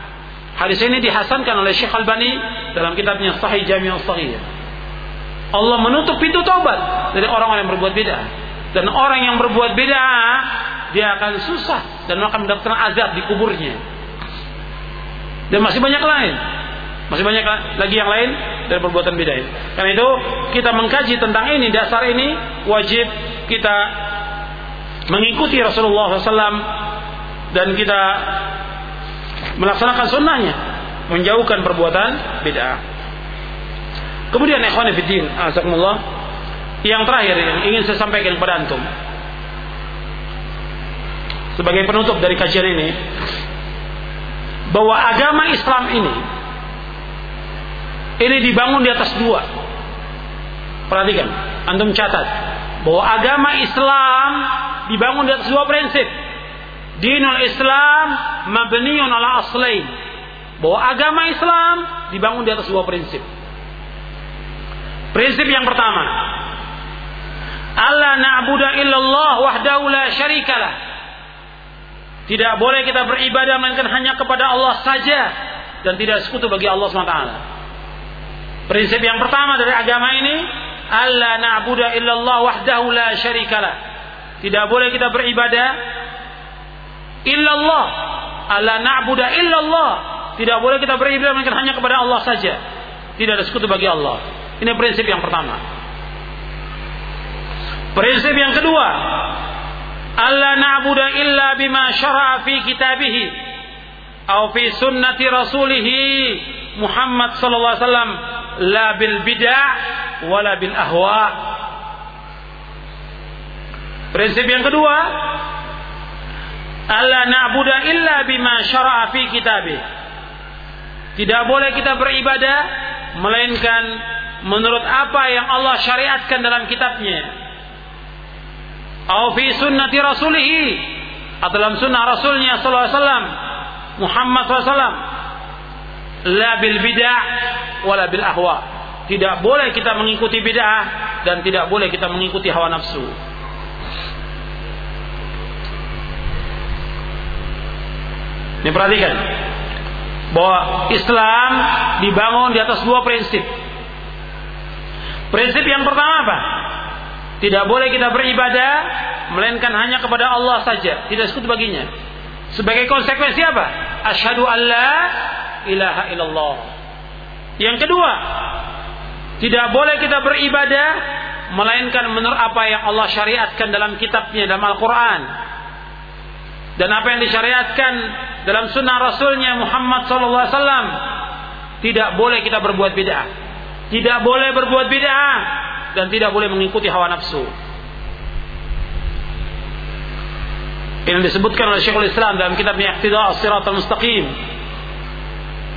Hadis ini dihasankan oleh Syekh Albani dalam kitabnya Sahih Jami' Sahih. Allah menutup pintu taubat dari orang-orang yang berbuat bid'ah. Dan orang yang berbuat bid'ah dia akan susah dan akan mendapatkan azab di kuburnya. Dan masih banyak lain. Masih banyak lagi yang lain dari perbuatan bid'ah. Karena itu kita mengkaji tentang ini dasar ini wajib kita mengikuti Rasulullah SAW dan kita melaksanakan sunnahnya menjauhkan perbuatan bid'ah. Kemudian ikhwan fillah, azakumullah, yang terakhir yang ingin saya sampaikan kepada antum sebagai penutup dari kajian ini bahwa agama Islam ini ini dibangun di atas dua. Perhatikan, antum catat bahwa agama Islam dibangun di atas dua prinsip. Dinul Islam mabniun ala aslain. Bahwa agama Islam dibangun di atas dua prinsip. Prinsip yang pertama, Allah na'budu illallah wahdahu la syarikalah. Tidak boleh kita beribadah melainkan hanya kepada Allah saja dan tidak sekutu bagi Allah SWT. Prinsip yang pertama dari agama ini, Allah na'budu illallah wahdahu la syarikalah. Tidak boleh kita beribadah illallah. Allah na'budu illallah. Tidak boleh kita beribadah melainkan hanya kepada Allah saja. Tidak ada sekutu bagi Allah. Ini prinsip yang pertama. Prinsip yang kedua, Allah na'budu illa bima syara'a fi kitabih atau fi sunnati rasulih Muhammad sallallahu alaihi wasallam la bil bid'ah wala bil ahwa. Prinsip yang kedua, Allah na'budu illa bima syara'a fi kitabih. Tidak boleh kita beribadah melainkan menurut apa yang Allah syariatkan dalam kitabnya atau fi sunnati rasulih atau dalam sunnah rasulnya sallallahu alaihi wasallam Muhammad SAW la bil bid'ah wala bil ahwa. Tidak boleh kita mengikuti bid'ah dan tidak boleh kita mengikuti hawa nafsu. Ini perhatikan. Bahwa Islam dibangun di atas dua prinsip. Prinsip yang pertama apa? Tidak boleh kita beribadah melainkan hanya kepada Allah saja, tidak sekutu baginya. Sebagai konsekuensi apa? Asyhadu alla ilaha illallah. Yang kedua, tidak boleh kita beribadah melainkan menurut apa yang Allah syariatkan dalam kitabnya dalam Al-Qur'an. Dan apa yang disyariatkan dalam sunnah Rasulnya Muhammad SAW. Tidak boleh kita berbuat bid'ah. Tidak boleh berbuat bid'ah dan tidak boleh mengikuti hawa nafsu. Ini disebutkan oleh Syekhul Islam dalam kitabnya Iqtida As-Siratal Mustaqim.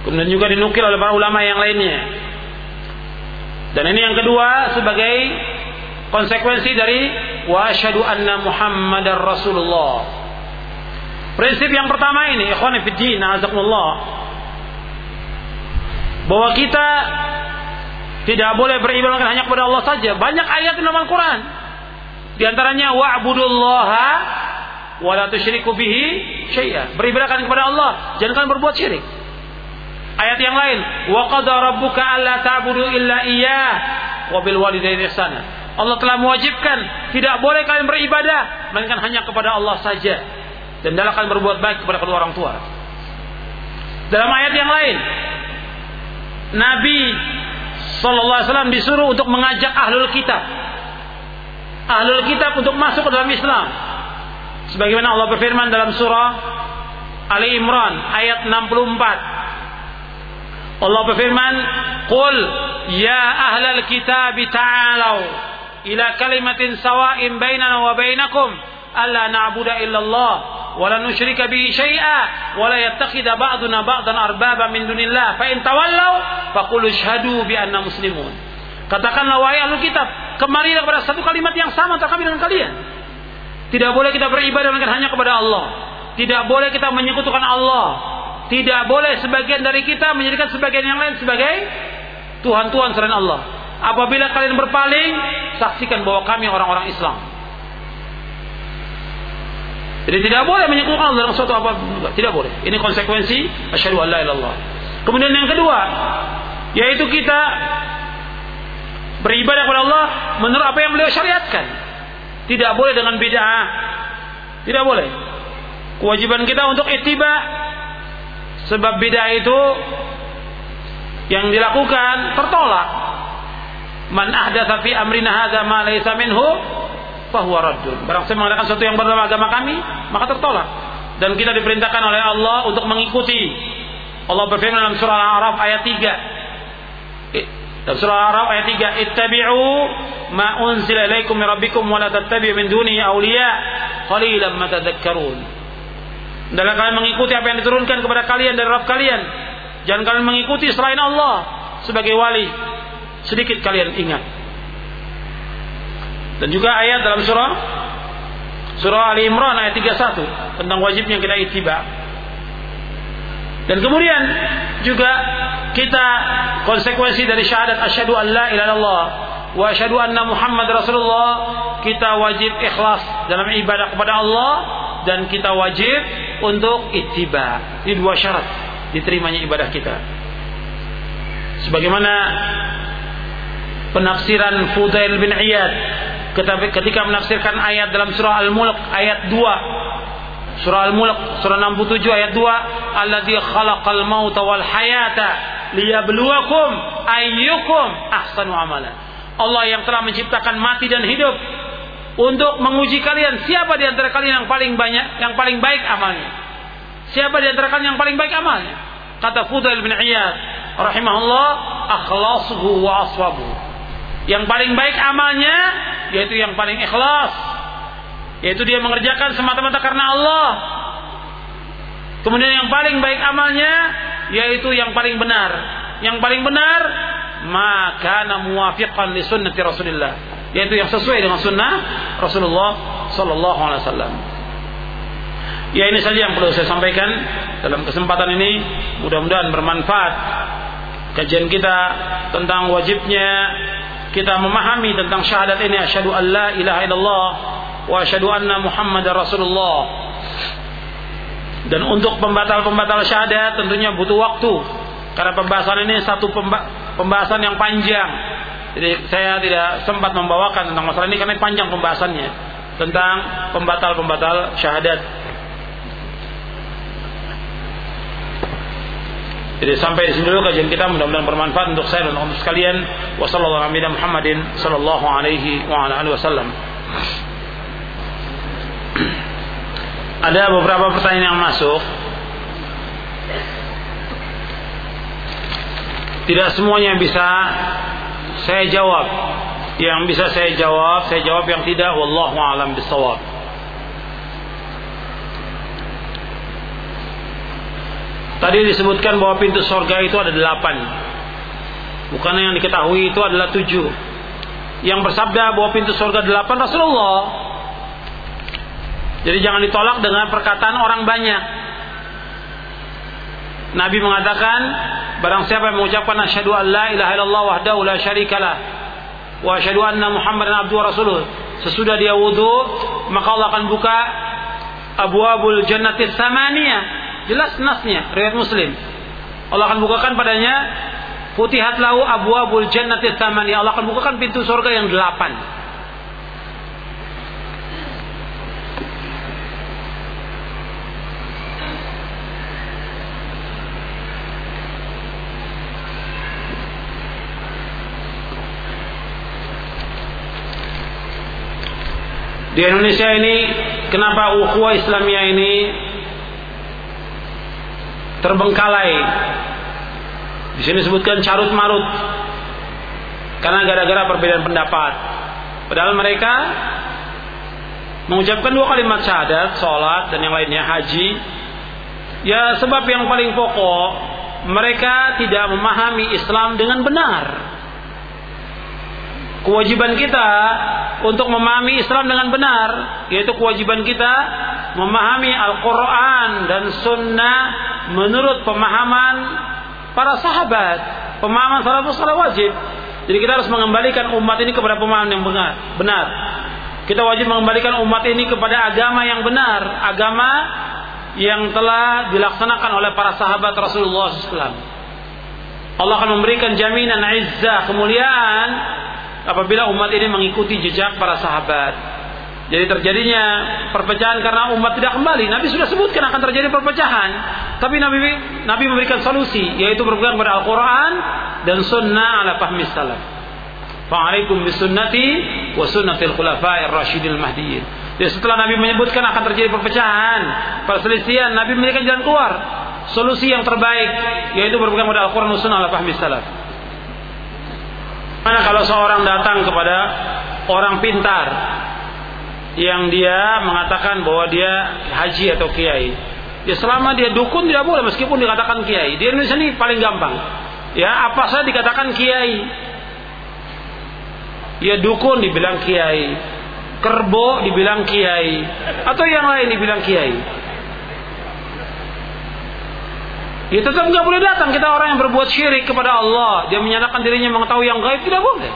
Kemudian juga dinukil oleh para ulama yang lainnya. Dan ini yang kedua sebagai konsekuensi dari wa asyhadu anna Muhammadar Rasulullah. Prinsip yang pertama ini, ikhwan fillah, azakumullah. Bahwa kita tidak boleh beribadah hanya kepada Allah saja. Banyak ayat dalam Al-Quran. Di antaranya wa'budullaha wa la tusyriku bihi syai'a. Beribadahkan kepada Allah, jangan kalian berbuat syirik. Ayat yang lain, wa qadara rabbuka alla ta'budu illa iyyah wa bil walidayni ihsana. Allah telah mewajibkan tidak boleh kalian beribadah melainkan hanya kepada Allah saja dan dalam kalian berbuat baik kepada kedua orang tua. Dalam ayat yang lain, Nabi Sallallahu Alaihi Wasallam disuruh untuk mengajak ahlul kitab, ahlul kitab untuk masuk ke dalam Islam. Sebagaimana Allah berfirman dalam surah Ali Imran ayat 64. Allah berfirman, "Qul ya ahlal kitab ta'alu ila kalimatin sawa'in bainana wa bainakum alla na'budu illa Allah wa la nusyrika bihi syai'a wa la yattakhidha ba'duna ba'dan arbaba min dunillah fa in tawallaw faqul ashhadu bi anna muslimun." Katakanlah wahai ahlul kitab, kemarilah kepada satu kalimat yang sama antara kami dengan kalian. Tidak boleh kita beribadah hanya kepada Allah. Tidak boleh kita menyekutukan Allah tidak boleh sebagian dari kita menjadikan sebagian yang lain sebagai Tuhan-Tuhan selain Allah. Apabila kalian berpaling, saksikan bahwa kami orang-orang Islam. Jadi tidak boleh menyekutukan Allah dalam suatu apa juga. Tidak boleh. Ini konsekuensi asyhadu alla ilallah. Kemudian yang kedua, yaitu kita beribadah kepada Allah menurut apa yang beliau syariatkan. Tidak boleh dengan bid'ah. Tidak boleh. Kewajiban kita untuk ittiba Sebab bid'ah itu yang dilakukan tertolak. Man ahdatsa fi amrina hadza ma laysa minhu fahuwa raddun. Barang siapa mengadakan sesuatu yang berbeda agama kami, maka tertolak. Dan kita diperintahkan oleh Allah untuk mengikuti. Allah berfirman dalam surah Al-A'raf ayat 3. Dalam surah Al-A'raf ayat 3, "Ittabi'u ma unzila ilaikum min rabbikum wa la tattabi'u min duni awliya qalilan ma tadhakkarun." Dalam kalian mengikuti apa yang diturunkan kepada kalian dari Rabb kalian. Jangan kalian mengikuti selain Allah sebagai wali. Sedikit kalian ingat. Dan juga ayat dalam surah surah Ali Imran ayat 31 tentang wajibnya kita ittiba. Dan kemudian juga kita konsekuensi dari syahadat asyhadu an la ilaha illallah wa asyhadu anna Muhammad Rasulullah kita wajib ikhlas dalam ibadah kepada Allah dan kita wajib untuk ittiba. Ini dua syarat diterimanya ibadah kita. Sebagaimana penafsiran Fudail bin Iyad ketika menafsirkan ayat dalam surah Al-Mulk ayat 2 Surah Al-Mulk surah 67 ayat 2 Alladzi khalaqal mauta wal hayata liyabluwakum ayyukum ahsanu amala. Allah yang telah menciptakan mati dan hidup untuk menguji kalian siapa di antara kalian yang paling banyak, yang paling baik amalnya. Siapa di antara kalian yang paling baik amalnya? Kata Fudail bin Iyad rahimahullah, akhlasuhu wa aswabu. Yang paling baik amalnya yaitu yang paling ikhlas. Yaitu dia mengerjakan semata-mata karena Allah. Kemudian yang paling baik amalnya yaitu yang paling benar. Yang paling benar maka muwafiqan li sunnati Rasulillah yaitu yang sesuai dengan sunnah Rasulullah Sallallahu Alaihi Wasallam. Ya ini saja yang perlu saya sampaikan dalam kesempatan ini. Mudah-mudahan bermanfaat kajian kita tentang wajibnya kita memahami tentang syahadat ini asyhadu an la ilaha illallah wa asyhadu anna muhammadar rasulullah. Dan untuk pembatal-pembatal syahadat tentunya butuh waktu karena pembahasan ini satu pembahasan yang panjang jadi saya tidak sempat membawakan tentang masalah ini karena panjang pembahasannya tentang pembatal-pembatal syahadat. Jadi sampai di sini dulu kajian kita mudah-mudahan bermanfaat untuk saya dan untuk sekalian. Wassalamualaikum Muhammadin sallallahu alaihi wa ala alihi wasallam. Ada beberapa pertanyaan yang masuk. Tidak semuanya bisa saya jawab yang bisa saya jawab, saya jawab yang tidak wallahu alam bisawab. Tadi disebutkan bahwa pintu surga itu ada delapan. Bukan yang diketahui itu adalah tujuh. Yang bersabda bahwa pintu surga delapan Rasulullah. Jadi jangan ditolak dengan perkataan orang banyak. Nabi mengatakan, barang siapa yang mengucapkan asyhadu an la ilaha illallah wahdahu la syarikalah wa asyhadu anna muhammadan abduhu wa rasuluh sesudah dia wudu maka Allah akan buka abwabul jannatil samaniyah jelas nasnya riwayat muslim Allah akan bukakan padanya Futihat lahu abwabul jannati tsamani. Allah akan bukakan pintu surga yang delapan. Di Indonesia ini kenapa ukhuwah Islamiyah ini terbengkalai di sini disebutkan carut marut karena gara-gara perbedaan pendapat. Padahal mereka mengucapkan dua kalimat syahadat, sholat dan yang lainnya haji. Ya sebab yang paling pokok mereka tidak memahami Islam dengan benar. Kewajiban kita untuk memahami Islam dengan benar, yaitu kewajiban kita memahami Al-Quran dan Sunnah menurut pemahaman para sahabat. Pemahaman salafus saleh wajib. Jadi kita harus mengembalikan umat ini kepada pemahaman yang benar. Benar. Kita wajib mengembalikan umat ini kepada agama yang benar, agama yang telah dilaksanakan oleh para sahabat Rasulullah SAW. Allah akan memberikan jaminan izzah kemuliaan apabila umat ini mengikuti jejak para sahabat. Jadi terjadinya perpecahan karena umat tidak kembali. Nabi sudah sebutkan akan terjadi perpecahan. Tapi Nabi Nabi memberikan solusi yaitu berpegang pada Al-Qur'an dan sunnah ala fahmi salaf. Fa'alaikum bisunnati wa sunnatil khulafa'ir rasyidil mahdiyyin. Jadi setelah Nabi menyebutkan akan terjadi perpecahan, perselisihan, Nabi memberikan jalan keluar. Solusi yang terbaik yaitu berpegang pada Al-Qur'an dan sunnah ala fahmi salaf. Mana kalau seorang datang kepada orang pintar yang dia mengatakan bahwa dia haji atau kiai. Ya selama dia dukun tidak boleh meskipun dikatakan kiai. Di Indonesia ini paling gampang. Ya apa saja dikatakan kiai. Ya dukun dibilang kiai. Kerbo dibilang kiai. Atau yang lain dibilang kiai. Ya tetap nggak boleh datang kita orang yang berbuat syirik kepada Allah. Dia menyatakan dirinya mengetahui yang gaib tidak boleh.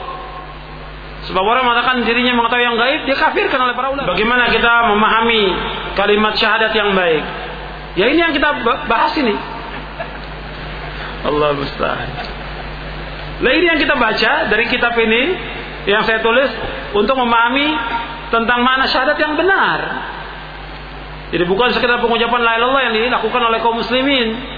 Sebab orang mengatakan dirinya mengetahui yang gaib, dia kafirkan oleh para ulama. Bagaimana kita memahami kalimat syahadat yang baik? Ya ini yang kita bahas ini. Allah musta'an. Nah ini yang kita baca dari kitab ini yang saya tulis untuk memahami tentang mana syahadat yang benar. Jadi bukan sekedar pengucapan la ilaha yang dilakukan oleh kaum muslimin,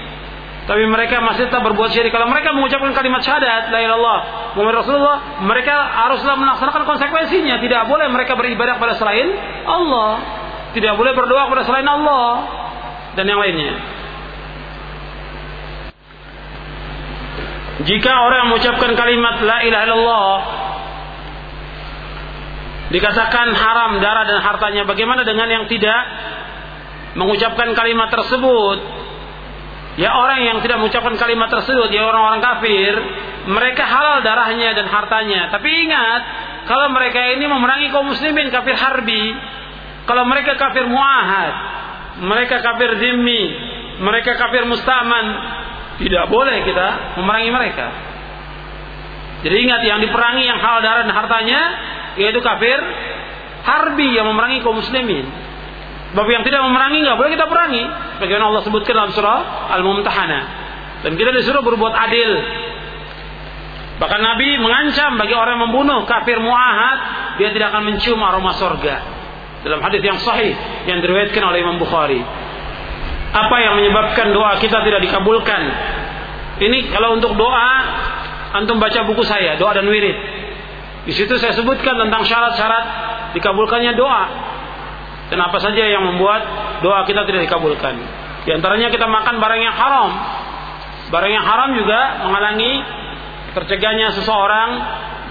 tapi mereka masih tetap berbuat syirik. Kalau mereka mengucapkan kalimat syahadat, la ilallah, Muhammad Rasulullah, mereka haruslah melaksanakan konsekuensinya. Tidak boleh mereka beribadah pada selain Allah. Tidak boleh berdoa pada selain Allah. Dan yang lainnya. Jika orang mengucapkan kalimat la ilaha illallah dikatakan haram darah dan hartanya, bagaimana dengan yang tidak mengucapkan kalimat tersebut Ya orang yang tidak mengucapkan kalimat tersebut, ya orang-orang kafir, mereka halal darahnya dan hartanya. Tapi ingat, kalau mereka ini memerangi kaum muslimin kafir harbi, kalau mereka kafir muahad, mereka kafir zimmi, mereka kafir mustaman, tidak boleh kita memerangi mereka. Jadi ingat yang diperangi yang halal darah dan hartanya yaitu kafir harbi yang memerangi kaum muslimin. Sebab yang tidak memerangi nggak boleh kita perangi. Bagaimana Allah sebutkan dalam surah Al-Mumtahana. Dan kita disuruh berbuat adil. Bahkan Nabi mengancam bagi orang yang membunuh kafir muahad, dia tidak akan mencium aroma sorga. Dalam hadis yang sahih yang diriwayatkan oleh Imam Bukhari. Apa yang menyebabkan doa kita tidak dikabulkan? Ini kalau untuk doa, antum baca buku saya, doa dan wirid. Di situ saya sebutkan tentang syarat-syarat dikabulkannya doa. Dan apa saja yang membuat doa kita tidak dikabulkan. Di antaranya kita makan barang yang haram. Barang yang haram juga menghalangi tercegahnya seseorang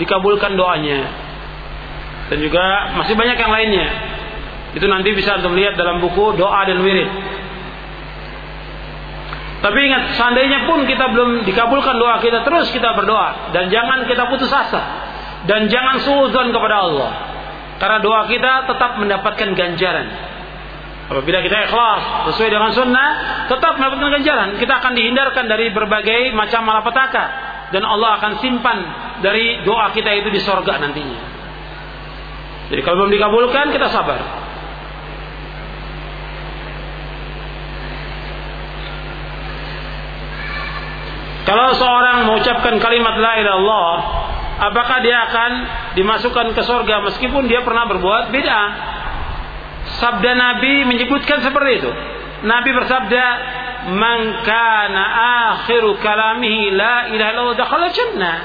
dikabulkan doanya. Dan juga masih banyak yang lainnya. Itu nanti bisa untuk lihat dalam buku doa dan wirid. Tapi ingat, seandainya pun kita belum dikabulkan doa kita, terus kita berdoa. Dan jangan kita putus asa. Dan jangan suudzon kepada Allah. Karena doa kita tetap mendapatkan ganjaran. Apabila kita ikhlas sesuai dengan sunnah, tetap mendapatkan ganjaran. Kita akan dihindarkan dari berbagai macam malapetaka dan Allah akan simpan dari doa kita itu di sorga nantinya. Jadi kalau belum dikabulkan kita sabar. Kalau seorang mengucapkan kalimat la ilaha illallah, apakah dia akan dimasukkan ke surga meskipun dia pernah berbuat bid'ah? Sabda Nabi menyebutkan seperti itu. Nabi bersabda, "Man kana akhiru kalamihi la ilaha illallah dakhala jannah."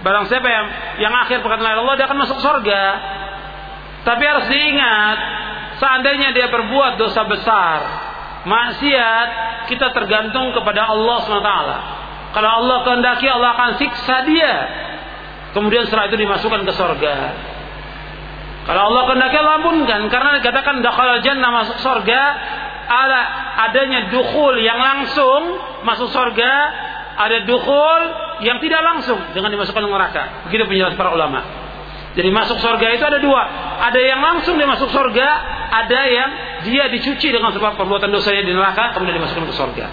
Barang siapa yang yang akhir perkataan illallah dia akan masuk surga. Tapi harus diingat, seandainya dia berbuat dosa besar, maksiat, kita tergantung kepada Allah SWT. Kalau Allah kehendaki Allah akan siksa dia. Kemudian setelah itu dimasukkan ke sorga. Kalau Allah kehendaki Allah karena dikatakan dakhala jannah masuk sorga ada adanya dukhul yang langsung masuk sorga ada dukhul yang tidak langsung dengan dimasukkan ke neraka. Begitu penjelasan para ulama. Jadi masuk sorga itu ada dua. Ada yang langsung dia masuk sorga, ada yang dia dicuci dengan sebab perbuatan dosanya di neraka, kemudian dimasukkan ke sorga.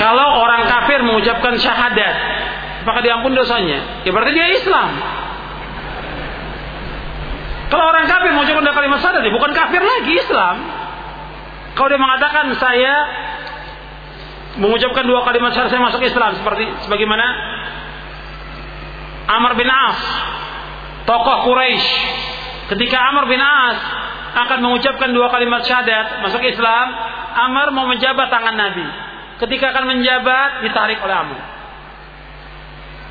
Kalau orang kafir mengucapkan syahadat, apakah diampun dosanya? Ya berarti dia Islam. Kalau orang kafir mengucapkan kalimat syahadat, dia bukan kafir lagi Islam. Kalau dia mengatakan saya mengucapkan dua kalimat syahadat saya masuk Islam seperti sebagaimana Amr bin As, tokoh Quraisy. Ketika Amr bin As akan mengucapkan dua kalimat syahadat masuk Islam, Amr mau menjabat tangan Nabi ketika akan menjabat ditarik oleh Amr.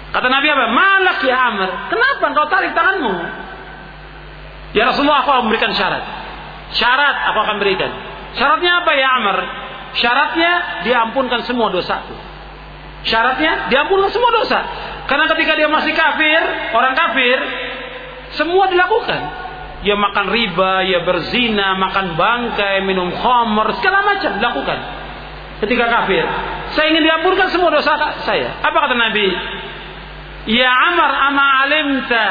Kata Nabi apa? Malak ya Amr. Kenapa engkau tarik tanganmu? Ya Rasulullah aku akan memberikan syarat. Syarat aku akan berikan. Syaratnya apa ya Amr? Syaratnya diampunkan semua dosaku. Syaratnya diampunkan semua dosa. Karena ketika dia masih kafir, orang kafir, semua dilakukan. Dia makan riba, dia berzina, makan bangkai, minum khamr, segala macam dilakukan ketika kafir. Saya ingin diampunkan semua dosa saya. Apa kata Nabi? Ya Amr ama alimta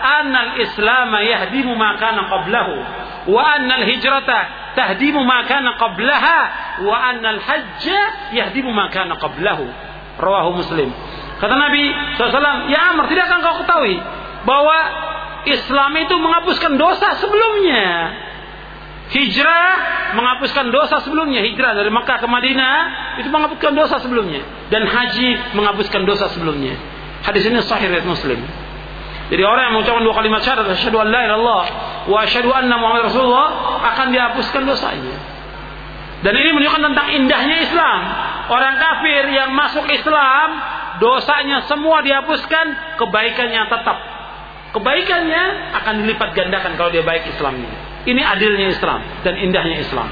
anna al-islam yahdimu ma kana qablahu wa anna al-hijrata tahdimu ma kana qablaha wa anna al-hajj yahdimu ma kana qablahu. Rawahu Muslim. Kata Nabi SAW, Ya Amr, tidakkah kau ketahui bahwa Islam itu menghapuskan dosa sebelumnya? Hijrah menghapuskan dosa sebelumnya. Hijrah dari Mekah ke Madinah itu menghapuskan dosa sebelumnya. Dan haji menghapuskan dosa sebelumnya. Hadis ini sahih riwayat Muslim. Jadi orang yang mengucapkan dua kalimat syahadat asyhadu an la ilallah wa asyhadu anna Muhammad Rasulullah akan dihapuskan dosanya. Dan ini menunjukkan tentang indahnya Islam. Orang kafir yang masuk Islam, dosanya semua dihapuskan, kebaikannya tetap. Kebaikannya akan dilipat gandakan kalau dia baik Islamnya. Ini adilnya Islam dan indahnya Islam.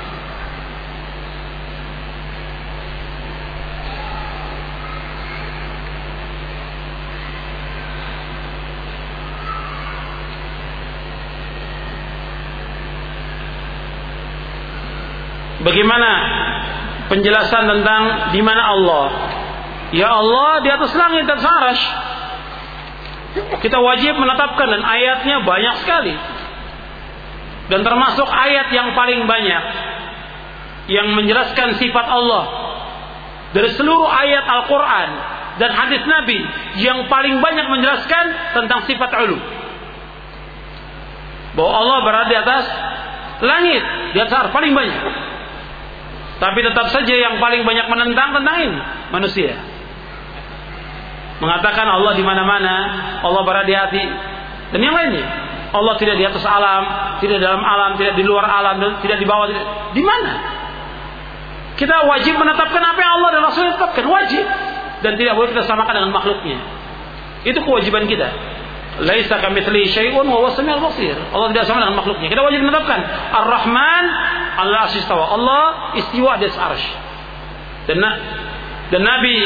Bagaimana penjelasan tentang di mana Allah? Ya Allah di atas langit dan arash. Kita wajib menetapkan dan ayatnya banyak sekali. Dan termasuk ayat yang paling banyak yang menjelaskan sifat Allah dari seluruh ayat Al-Quran dan hadis Nabi yang paling banyak menjelaskan tentang sifat ulu. Bahwa Allah berada di atas langit, di atas paling banyak. Tapi tetap saja yang paling banyak menentang tentang ini manusia. Mengatakan Allah di mana-mana, Allah berada di hati dan yang lainnya. Allah tidak di atas alam, tidak dalam alam, tidak di luar alam, tidak di bawah. Tidak. Di mana? Kita wajib menetapkan apa yang Allah dan Rasul tetapkan. Wajib. Dan tidak boleh kita samakan dengan makhluknya. Itu kewajiban kita. Laisa kamitsli syai'un wa huwa samiul basir. Allah tidak sama dengan makhluknya. Kita wajib menetapkan Ar-Rahman Allah istawa. Allah istiwa di atas arsy. Dan dan Nabi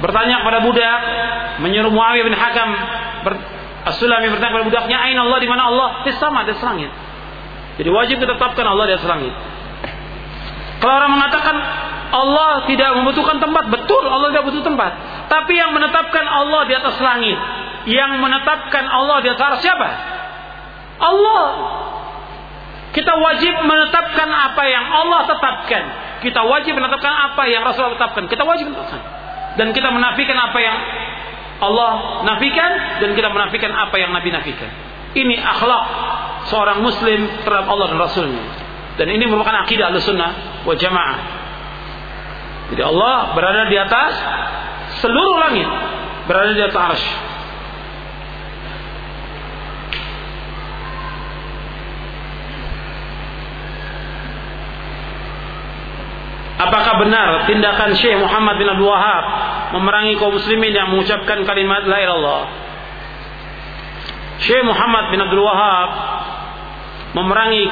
bertanya kepada budak menyuruh Muawiyah bin Hakam As-Sulami bertanya kepada budaknya, "Ain Allah di mana Allah?" Di sama di langit. Jadi wajib ditetapkan Allah di atas langit. Kalau orang mengatakan Allah tidak membutuhkan tempat. Betul, Allah tidak butuh tempat. Tapi yang menetapkan Allah di atas langit, yang menetapkan Allah di atas siapa? Allah. Kita wajib menetapkan apa yang Allah tetapkan. Kita wajib menetapkan apa yang Rasulullah tetapkan. Kita wajib menetapkan. Dan kita menafikan apa yang Allah nafikan dan kita menafikan apa yang Nabi nafikan. Ini akhlak seorang muslim terhadap Allah dan Rasulnya. Dan ini merupakan akidah al-sunnah wa jamaah. Jadi Allah berada di atas seluruh langit. Berada di atas arsh. Apakah benar tindakan Syekh Muhammad bin Abdul Wahab memerangi kaum muslimin yang mengucapkan kalimat la ilallah? Syekh Muhammad bin Abdul Wahab memerangi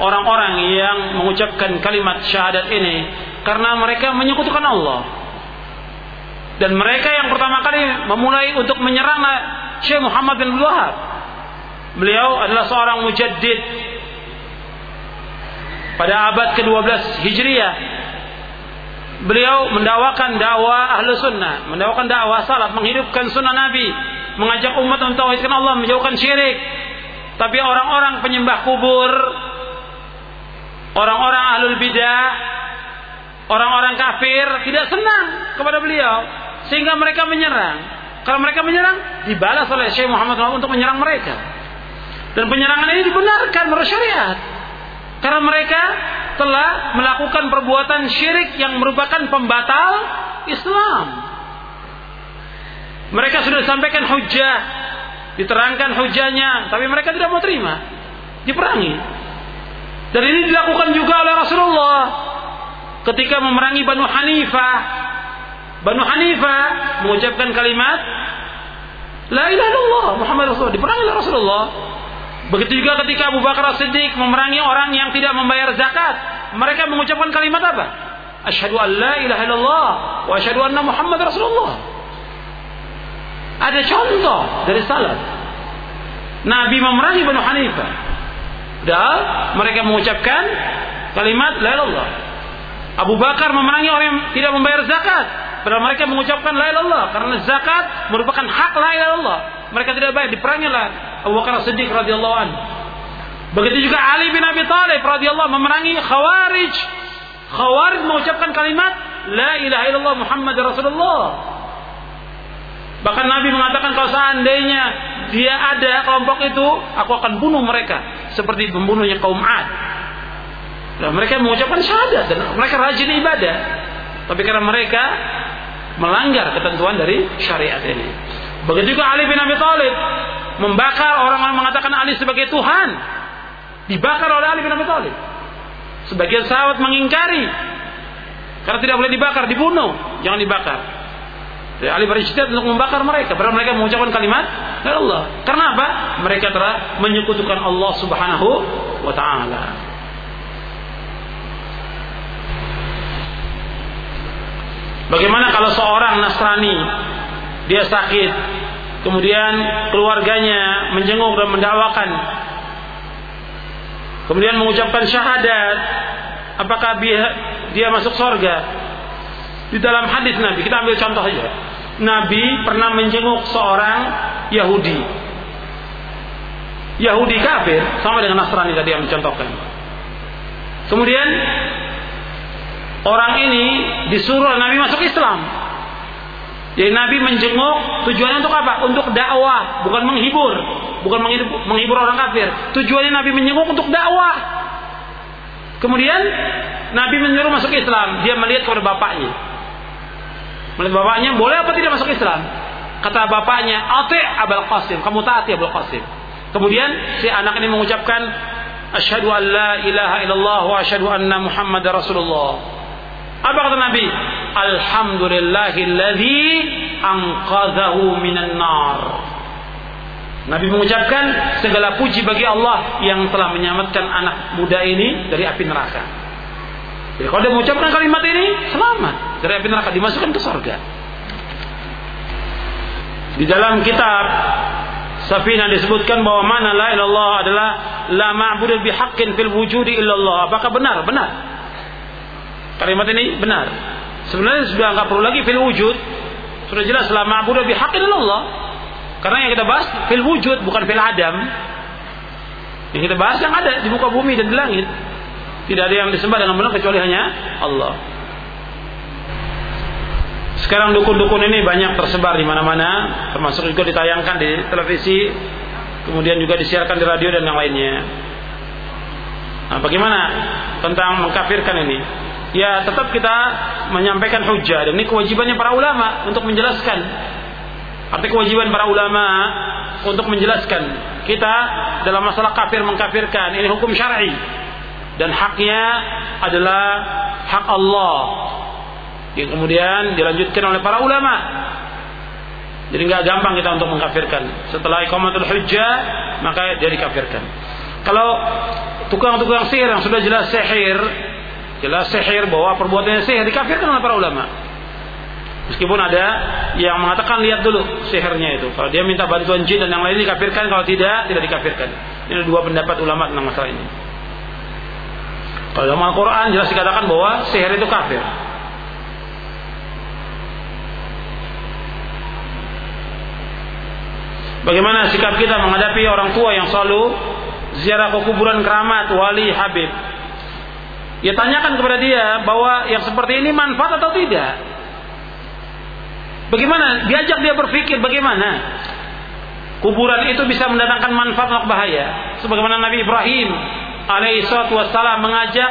orang-orang yang mengucapkan kalimat syahadat ini karena mereka menyekutukan Allah. Dan mereka yang pertama kali memulai untuk menyerang Syekh Muhammad bin Abdul Wahab. Beliau adalah seorang mujaddid pada abad ke-12 Hijriah beliau mendakwakan dakwah ahlu sunnah, mendakwakan dakwah salaf, menghidupkan sunnah Nabi, mengajak umat untuk tauhidkan Allah, menjauhkan syirik. Tapi orang-orang penyembah kubur, orang-orang ahlul bidah, orang-orang kafir tidak senang kepada beliau, sehingga mereka menyerang. Kalau mereka menyerang, dibalas oleh Syekh Muhammad SAW untuk menyerang mereka. Dan penyerangan ini dibenarkan menurut syariat. Karena mereka telah melakukan perbuatan syirik yang merupakan pembatal Islam. Mereka sudah disampaikan hujah, diterangkan hujahnya, tapi mereka tidak mau terima. Diperangi. Dan ini dilakukan juga oleh Rasulullah ketika memerangi Banu Hanifah. Banu Hanifah mengucapkan kalimat La ilaha illallah Muhammad Rasulullah diperangi oleh Rasulullah Begitu juga ketika Abu Bakar Siddiq memerangi orang yang tidak membayar zakat. Mereka mengucapkan kalimat apa? Asyhadu an la ilaha illallah wa asyhadu anna Muhammad Rasulullah. Ada contoh dari salaf. Nabi memerangi Banu Hanifah. Dan mereka mengucapkan kalimat la ilallah. Abu Bakar memerangi orang yang tidak membayar zakat. Padahal mereka mengucapkan la ilallah. Karena zakat merupakan hak la ilallah. Mereka tidak bayar, diperangi lah Abu Bakar Siddiq radhiyallahu anhu. Begitu juga Ali bin Abi Thalib radhiyallahu memerangi Khawarij. Khawarij mengucapkan kalimat La ilaha illallah Muhammad Rasulullah. Bahkan Nabi mengatakan kalau seandainya dia ada kelompok itu, aku akan bunuh mereka seperti pembunuhnya kaum Ad. Nah, mereka mengucapkan syahadat dan mereka rajin ibadah. Tapi karena mereka melanggar ketentuan dari syariat ini. Begitu juga Ali bin Abi Thalib membakar orang-orang mengatakan Ali sebagai Tuhan. Dibakar oleh Ali bin Abi Thalib. Sebagian sahabat mengingkari karena tidak boleh dibakar, dibunuh, jangan dibakar. Jadi Ali berijtihad untuk membakar mereka, padahal mereka mengucapkan kalimat ya Allah. Karena apa? Mereka telah menyekutukan Allah Subhanahu wa taala. Bagaimana kalau seorang Nasrani dia sakit, kemudian keluarganya menjenguk dan mendakwakan, kemudian mengucapkan syahadat, apakah dia masuk surga? Di dalam hadis Nabi, kita ambil contoh saja. Nabi pernah menjenguk seorang Yahudi. Yahudi kafir sama dengan Nasrani tadi yang dicontohkan. Kemudian orang ini disuruh Nabi masuk Islam. Jadi Nabi menjenguk tujuannya untuk apa? Untuk dakwah, bukan menghibur, bukan menghibur, orang kafir. Tujuannya Nabi menjenguk untuk dakwah. Kemudian Nabi menyuruh masuk Islam. Dia melihat kepada bapaknya. Melihat bapaknya, boleh apa tidak masuk Islam? Kata bapaknya, Ati Abul Qasim, kamu taati Abul Qasim. Kemudian si anak ini mengucapkan, Asyhadu an la ilaha illallah wa asyhadu anna Muhammad Rasulullah. Apa kata Nabi? Alhamdulillahilladzi anqadhahu minan nar. Nabi mengucapkan segala puji bagi Allah yang telah menyelamatkan anak muda ini dari api neraka. Jadi kalau dia mengucapkan kalimat ini, selamat dari api neraka dimasukkan ke surga. Di dalam kitab Safina disebutkan bahwa mana la ilallah adalah la ma'budu bihaqqin fil wujudi illallah. Apakah benar? Benar. Kalimat ini benar. Sebenarnya sudah nggak perlu lagi fil wujud. Sudah jelas selama Abu Dhabi hak Allah. Karena yang kita bahas fil wujud bukan fil adam. Yang kita bahas yang ada di muka bumi dan di langit. Tidak ada yang disembah dengan benar kecuali hanya Allah. Sekarang dukun-dukun ini banyak tersebar di mana-mana, termasuk juga ditayangkan di televisi, kemudian juga disiarkan di radio dan yang lainnya. Nah, bagaimana tentang mengkafirkan ini? Ya, tetap kita menyampaikan hujah dan ini kewajibannya para ulama untuk menjelaskan. Arti kewajiban para ulama untuk menjelaskan kita dalam masalah kafir mengkafirkan. Ini hukum syar'i. Dan haknya adalah hak Allah. Yang kemudian dilanjutkan oleh para ulama. Jadi nggak gampang kita untuk mengkafirkan. Setelah iqamatul hujjah maka dia dikafirkan. Kalau tukang-tukang sihir yang sudah jelas sihir jelas sihir bahwa perbuatannya sihir dikafirkan oleh para ulama Meskipun ada yang mengatakan lihat dulu sihirnya itu. Kalau dia minta bantuan jin dan yang lain dikafirkan, kalau tidak tidak dikafirkan. Ini dua pendapat ulama tentang masalah ini. Kalau dalam Al-Quran jelas dikatakan bahwa sihir itu kafir. Bagaimana sikap kita menghadapi orang tua yang selalu ziarah ke kuburan keramat, wali, habib? Ya tanyakan kepada dia bahwa yang seperti ini manfaat atau tidak. Bagaimana? Diajak dia berpikir bagaimana kuburan itu bisa mendatangkan manfaat atau bahaya. Sebagaimana Nabi Ibrahim alaihissalatu wassalam mengajak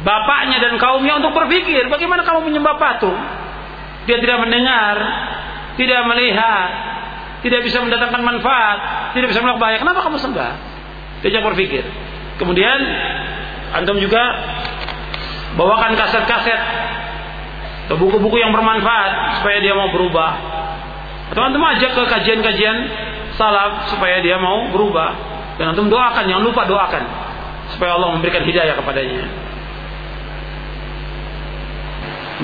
bapaknya dan kaumnya untuk berpikir bagaimana kamu menyembah patung dia tidak mendengar tidak melihat tidak bisa mendatangkan manfaat tidak bisa melakukan bahaya kenapa kamu sembah diajak berpikir kemudian antum juga bawakan kaset-kaset atau buku-buku yang bermanfaat supaya dia mau berubah atau antum ajak ke kajian-kajian salaf supaya dia mau berubah dan antum doakan, jangan lupa doakan supaya Allah memberikan hidayah kepadanya.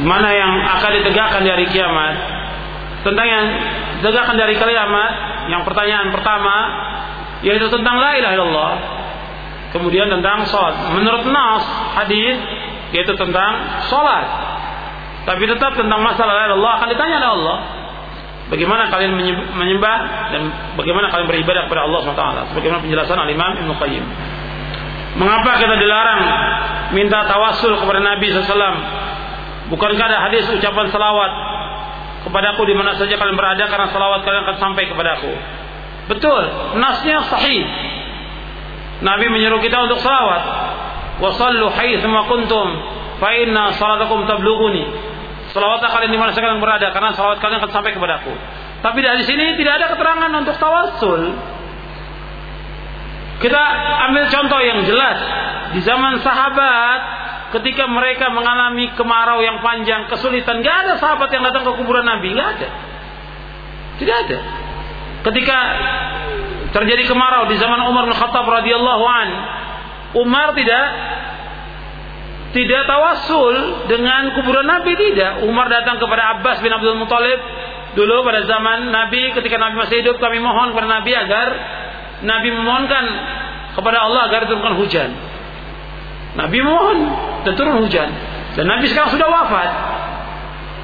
Mana yang akan ditegakkan di hari kiamat? Tentang yang ditegakkan dari kiamat, yang pertanyaan pertama yaitu tentang la ilaha illallah. Kemudian tentang sholat. Menurut nas hadis yaitu tentang sholat. Tapi tetap tentang masalah illallah akan ditanya oleh Allah. Bagaimana kalian menyembah dan bagaimana kalian beribadah kepada Allah SWT. Sebagaimana penjelasan Al-Imam Ibn Qayyim. Mengapa kita dilarang minta tawasul kepada Nabi SAW? Bukankah ada hadis ucapan salawat kepadaku di mana saja kalian berada karena salawat kalian akan sampai kepadaku. Betul, nasnya sahih. Nabi menyuruh kita untuk salawat. Wasallu haitsu kuntum fa inna salatakum tablughuni. Salawatlah kalian di mana kalian berada karena salawat kalian akan sampai kepadaku. Tapi dari sini tidak ada keterangan untuk tawasul. Kita ambil contoh yang jelas di zaman sahabat ketika mereka mengalami kemarau yang panjang, kesulitan, gak ada sahabat yang datang ke kuburan Nabi, gak ada. Tidak ada. Ketika terjadi kemarau di zaman Umar bin Khattab radhiyallahu an, Umar tidak tidak tawasul dengan kuburan Nabi tidak. Umar datang kepada Abbas bin Abdul Muthalib dulu pada zaman Nabi ketika Nabi masih hidup kami mohon kepada Nabi agar Nabi memohonkan kepada Allah agar turunkan hujan. Nabi mohon dan turun hujan. Dan Nabi sekarang sudah wafat.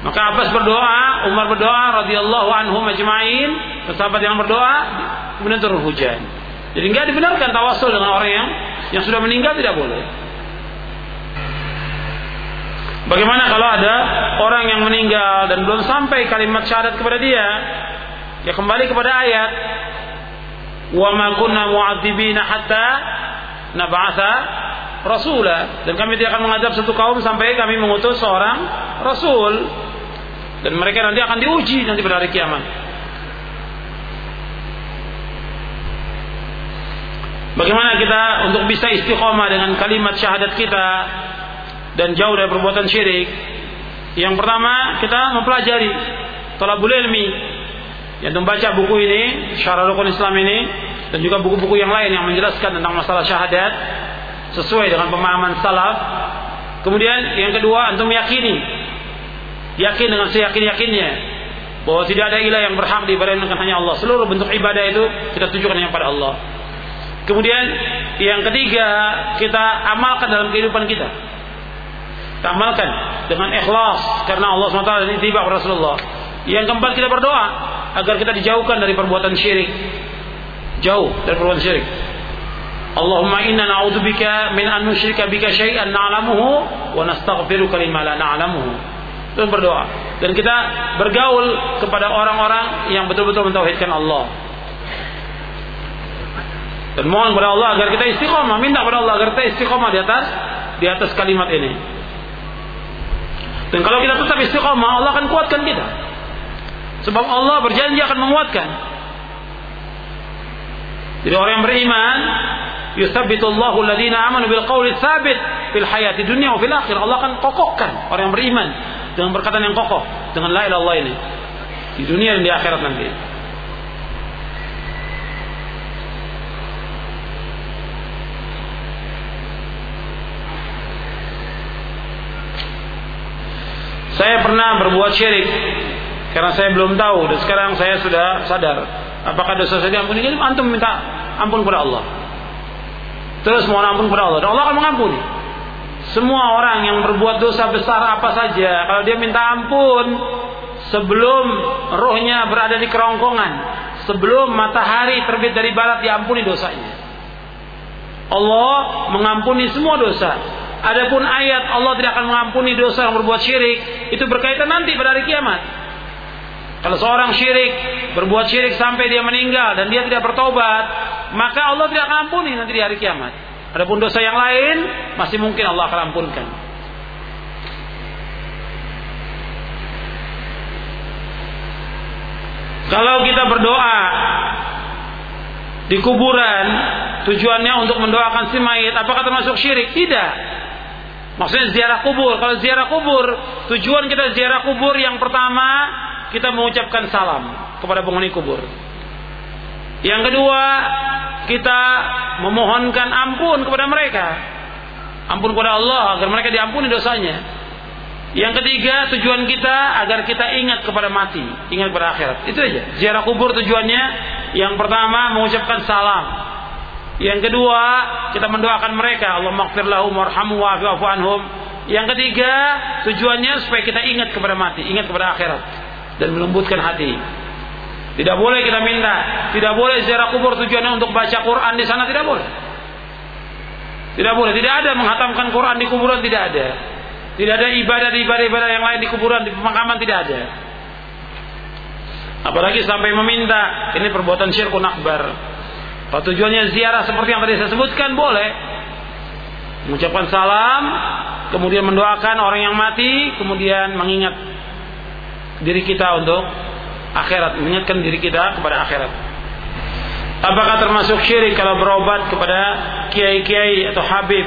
Maka Abbas berdoa, Umar berdoa radhiyallahu anhu majma'in, sahabat yang berdoa, kemudian turun hujan. Jadi enggak dibenarkan tawasul dengan orang yang yang sudah meninggal tidak boleh. Bagaimana kalau ada orang yang meninggal dan belum sampai kalimat syahadat kepada dia? Ya kembali kepada ayat wa ma kunna mu'adzibina hatta nab'atha rasula dan kami tidak akan mengadab satu kaum sampai kami mengutus seorang rasul dan mereka nanti akan diuji nanti pada hari kiamat. Bagaimana kita untuk bisa istiqomah dengan kalimat syahadat kita dan jauh dari perbuatan syirik. Yang pertama kita mempelajari tolabul ilmi yang membaca buku ini Syarah Rukun Islam ini dan juga buku-buku yang lain yang menjelaskan tentang masalah syahadat sesuai dengan pemahaman salaf. Kemudian yang kedua antum yakini yakin dengan seyakin-yakinnya bahwa tidak ada ilah yang berhak diibadahkan hanya Allah. Seluruh bentuk ibadah itu kita tujukan hanya pada Allah. Kemudian yang ketiga kita amalkan dalam kehidupan kita. Kita amalkan dengan ikhlas karena Allah SWT dan tiba Rasulullah. Yang keempat kita berdoa agar kita dijauhkan dari perbuatan syirik. Jauh dari perbuatan syirik. Allahumma inna na'udzubika min an nusyrika bika syai'an na'lamuhu wa nastaghfiruka lima la na'lamuhu. Dan berdoa. Dan kita bergaul kepada orang-orang yang betul-betul mentauhidkan Allah. Dan mohon kepada Allah agar kita istiqomah, minta kepada Allah agar kita istiqomah di atas di atas kalimat ini. Dan kalau kita tetap istiqomah, Allah akan kuatkan kita. Sebab Allah berjanji akan menguatkan. Jadi orang yang beriman Yusabbitullahu alladhina amanu bil qawli tsabit fil hayati dunya wa fil akhir. Allah akan kokohkan orang yang beriman dengan perkataan yang kokoh dengan la illallah ini di dunia dan di akhirat nanti. Saya pernah berbuat syirik karena saya belum tahu dan sekarang saya sudah sadar apakah dosa saya diampuni. Jadi antum minta ampun kepada Allah. Terus mohon ampun kepada Allah. Dan Allah akan mengampuni. Semua orang yang berbuat dosa besar apa saja, kalau dia minta ampun sebelum rohnya berada di kerongkongan, sebelum matahari terbit dari barat diampuni dosanya. Allah mengampuni semua dosa. Adapun ayat Allah tidak akan mengampuni dosa yang berbuat syirik, itu berkaitan nanti pada hari kiamat. Kalau seorang syirik, berbuat syirik sampai dia meninggal dan dia tidak bertobat, maka Allah tidak akan ampuni nanti di hari kiamat. Adapun dosa yang lain masih mungkin Allah akan ampunkan. Kalau kita berdoa di kuburan, tujuannya untuk mendoakan si mayit, apakah termasuk syirik? Tidak. Maksudnya ziarah kubur. Kalau ziarah kubur, tujuan kita ziarah kubur yang pertama kita mengucapkan salam kepada penghuni kubur. Yang kedua, kita memohonkan ampun kepada mereka. Ampun kepada Allah agar mereka diampuni dosanya. Yang ketiga, tujuan kita agar kita ingat kepada mati, ingat kepada akhirat. Itu aja. Ziarah kubur tujuannya yang pertama mengucapkan salam. Yang kedua, kita mendoakan mereka, Allah maghfir lahum warhamhu wa'fu anhum. Yang ketiga, tujuannya supaya kita ingat kepada mati, ingat kepada akhirat dan melembutkan hati. Tidak boleh kita minta, tidak boleh ziarah kubur tujuannya untuk baca Quran di sana tidak boleh. Tidak boleh, tidak ada menghatamkan Quran di kuburan tidak ada. Tidak ada ibadah di ibadah-ibadah yang lain di kuburan di pemakaman tidak ada. Apalagi sampai meminta, ini perbuatan syirkun akbar. Kalau tujuannya ziarah seperti yang tadi saya sebutkan boleh. Mengucapkan salam, kemudian mendoakan orang yang mati, kemudian mengingat diri kita untuk akhirat, mengingatkan diri kita kepada akhirat. Apakah termasuk syirik kalau berobat kepada kiai-kiai atau habib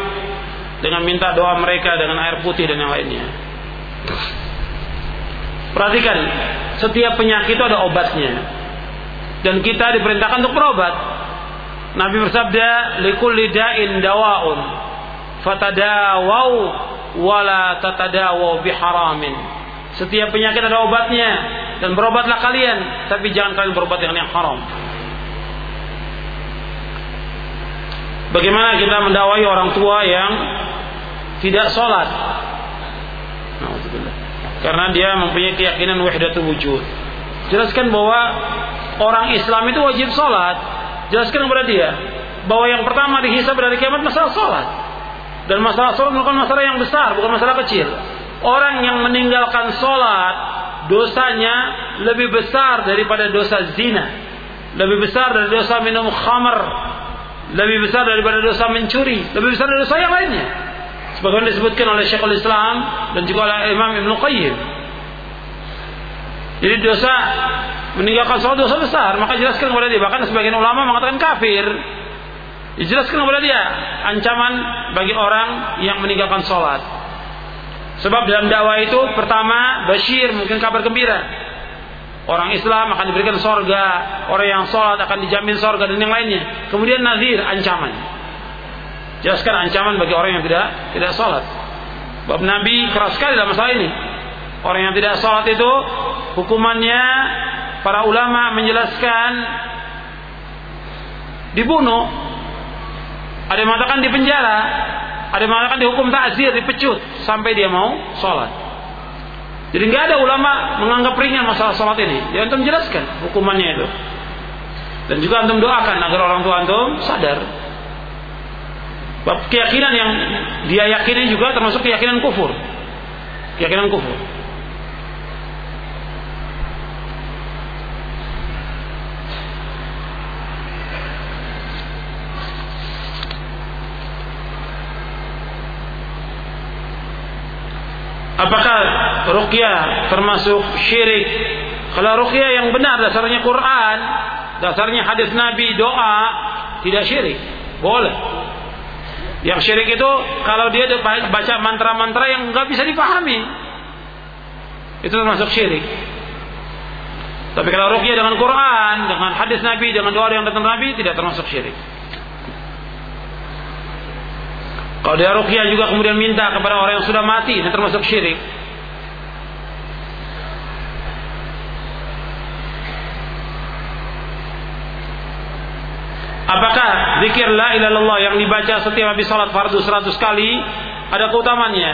dengan minta doa mereka dengan air putih dan yang lainnya? Perhatikan, setiap penyakit itu ada obatnya. Dan kita diperintahkan untuk berobat. Nabi bersabda, "Likulli da'in dawa'un, fatadawau wala tatadawau biharamin." Setiap penyakit ada obatnya dan berobatlah kalian, tapi jangan kalian berobat dengan yang haram. Bagaimana kita mendakwai orang tua yang tidak sholat? Karena dia mempunyai keyakinan wahdatul wujud. Jelaskan bahwa orang Islam itu wajib sholat. Jelaskan kepada dia bahwa yang pertama dihisab dari kiamat masalah sholat. Dan masalah sholat bukan masalah yang besar, bukan masalah kecil orang yang meninggalkan sholat dosanya lebih besar daripada dosa zina. Lebih besar dari dosa minum khamar. Lebih besar daripada dosa mencuri. Lebih besar dari dosa yang lainnya. Sebagaimana disebutkan oleh Syekhul Islam dan juga oleh Imam Ibn Qayyim. Jadi dosa meninggalkan sholat dosa besar. Maka jelaskan kepada dia. Bahkan sebagian ulama mengatakan kafir. Dijelaskan kepada dia ancaman bagi orang yang meninggalkan sholat Sebab dalam dakwah itu pertama basyir mungkin kabar gembira. Orang Islam akan diberikan sorga, orang yang sholat akan dijamin sorga dan yang lainnya. Kemudian nazir ancaman. Jelaskan ancaman bagi orang yang tidak tidak sholat. Bab Nabi keras sekali dalam masalah ini. Orang yang tidak sholat itu hukumannya para ulama menjelaskan dibunuh. Ada yang mengatakan di penjara, ada yang mengatakan dihukum takzir, dipecut sampai dia mau sholat. Jadi nggak ada ulama menganggap ringan masalah sholat ini. Dia antum jelaskan hukumannya itu. Dan juga antum doakan agar orang tua antum sadar. Keyakinan yang dia yakini juga termasuk keyakinan kufur. Keyakinan kufur. Apakah ruqyah termasuk syirik? Kalau ruqyah yang benar dasarnya Quran, dasarnya hadis Nabi, doa, tidak syirik. Boleh. Yang syirik itu kalau dia baca mantra-mantra yang nggak bisa dipahami. Itu termasuk syirik. Tapi kalau ruqyah dengan Quran, dengan hadis Nabi, dengan doa yang datang Nabi tidak termasuk syirik. Kalau dia rukyah juga kemudian minta kepada orang yang sudah mati, ini termasuk syirik. Apakah zikir la ilallah yang dibaca setiap habis sholat fardu 100 kali ada keutamanya?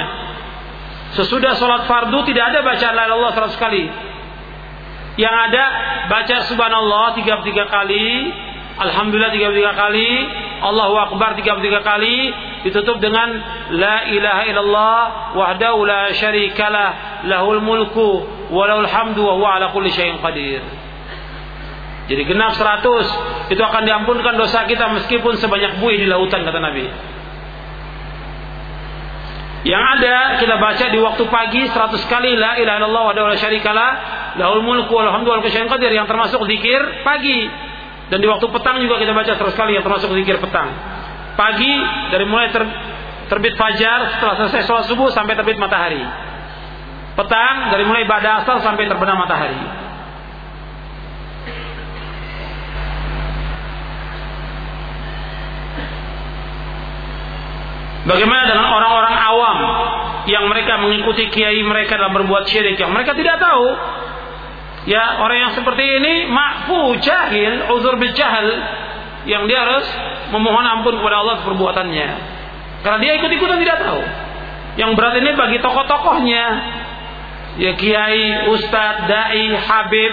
Sesudah sholat fardu tidak ada baca la ilallah 100 kali. Yang ada baca subhanallah 33 kali, alhamdulillah 33 kali, Allahu akbar 33 kali, ditutup dengan la ilaha illallah wahdahu la syarikalah lahul mulku wa lahul hamdu wa huwa ala kulli syai'in qadir. Jadi genap 100 itu akan diampunkan dosa kita meskipun sebanyak buih di lautan kata Nabi. Yang ada kita baca di waktu pagi 100 kali la ilaha illallah wahdahu la syarikalah lahul mulku wa hamdu wa qadir yang termasuk zikir pagi. Dan di waktu petang juga kita baca 100 kali yang termasuk zikir petang pagi dari mulai ter, terbit fajar setelah selesai sholat subuh sampai terbit matahari. Petang dari mulai ibadah asal sampai terbenam matahari. Bagaimana dengan orang-orang awam yang mereka mengikuti kiai mereka dalam berbuat syirik yang mereka tidak tahu? Ya, orang yang seperti ini makfu jahil, uzur bil jahil, yang dia harus memohon ampun kepada Allah perbuatannya. Karena dia ikut-ikutan tidak tahu. Yang berat ini bagi tokoh-tokohnya, ya kiai, ustadz, dai, habib,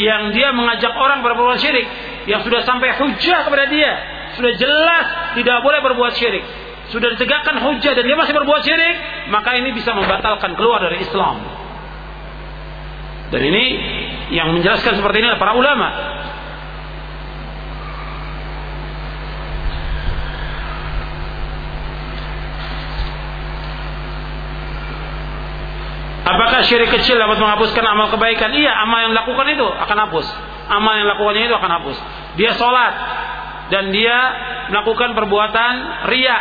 yang dia mengajak orang berbuat syirik, yang sudah sampai hujah kepada dia, sudah jelas tidak boleh berbuat syirik, sudah ditegakkan hujah dan dia masih berbuat syirik, maka ini bisa membatalkan keluar dari Islam. Dan ini yang menjelaskan seperti ini adalah para ulama. Apakah syirik kecil dapat menghapuskan amal kebaikan? Iya, amal yang dilakukan itu akan hapus. Amal yang dilakukannya itu akan hapus. Dia sholat dan dia melakukan perbuatan ria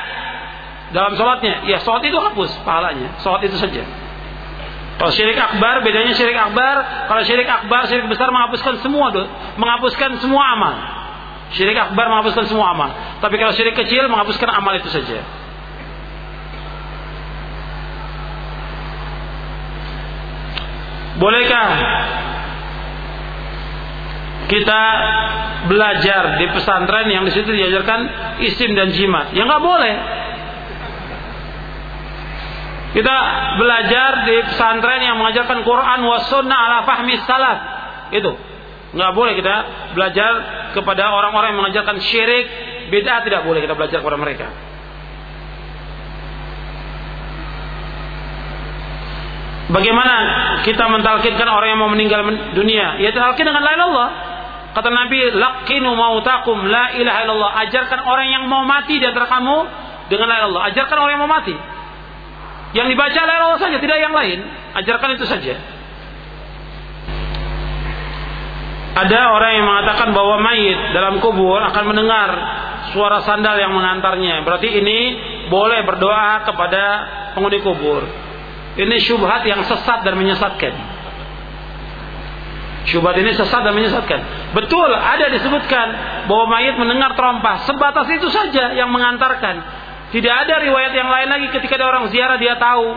dalam sholatnya. Ya, sholat itu hapus pahalanya. Sholat itu saja. Kalau syirik akbar, bedanya syirik akbar. Kalau syirik akbar, syirik besar menghapuskan semua, menghapuskan semua amal. Syirik akbar menghapuskan semua amal. Tapi kalau syirik kecil menghapuskan amal itu saja. Bolehkah kita belajar di pesantren yang di situ diajarkan isim dan jimat? Ya nggak boleh. Kita belajar di pesantren yang mengajarkan Quran wa sunnah ala fahmi salaf. Itu. Nggak boleh kita belajar kepada orang-orang yang mengajarkan syirik, bid'ah tidak boleh kita belajar kepada mereka. Bagaimana kita mentalkinkan orang yang mau meninggal dunia? Ya talkin dengan la Allah. Kata Nabi, "Laqinu mautakum la ilaha illallah." Ajarkan orang yang mau mati di antara kamu dengan la Allah. Ajarkan orang yang mau mati. Yang dibaca la Allah saja, tidak yang lain. Ajarkan itu saja. Ada orang yang mengatakan bahwa mayit dalam kubur akan mendengar suara sandal yang mengantarnya. Berarti ini boleh berdoa kepada penghuni kubur. Ini syubhat yang sesat dan menyesatkan. Syubhat ini sesat dan menyesatkan. Betul, ada disebutkan bahwa mayit mendengar terompah. Sebatas itu saja yang mengantarkan. Tidak ada riwayat yang lain lagi ketika ada orang ziarah dia tahu.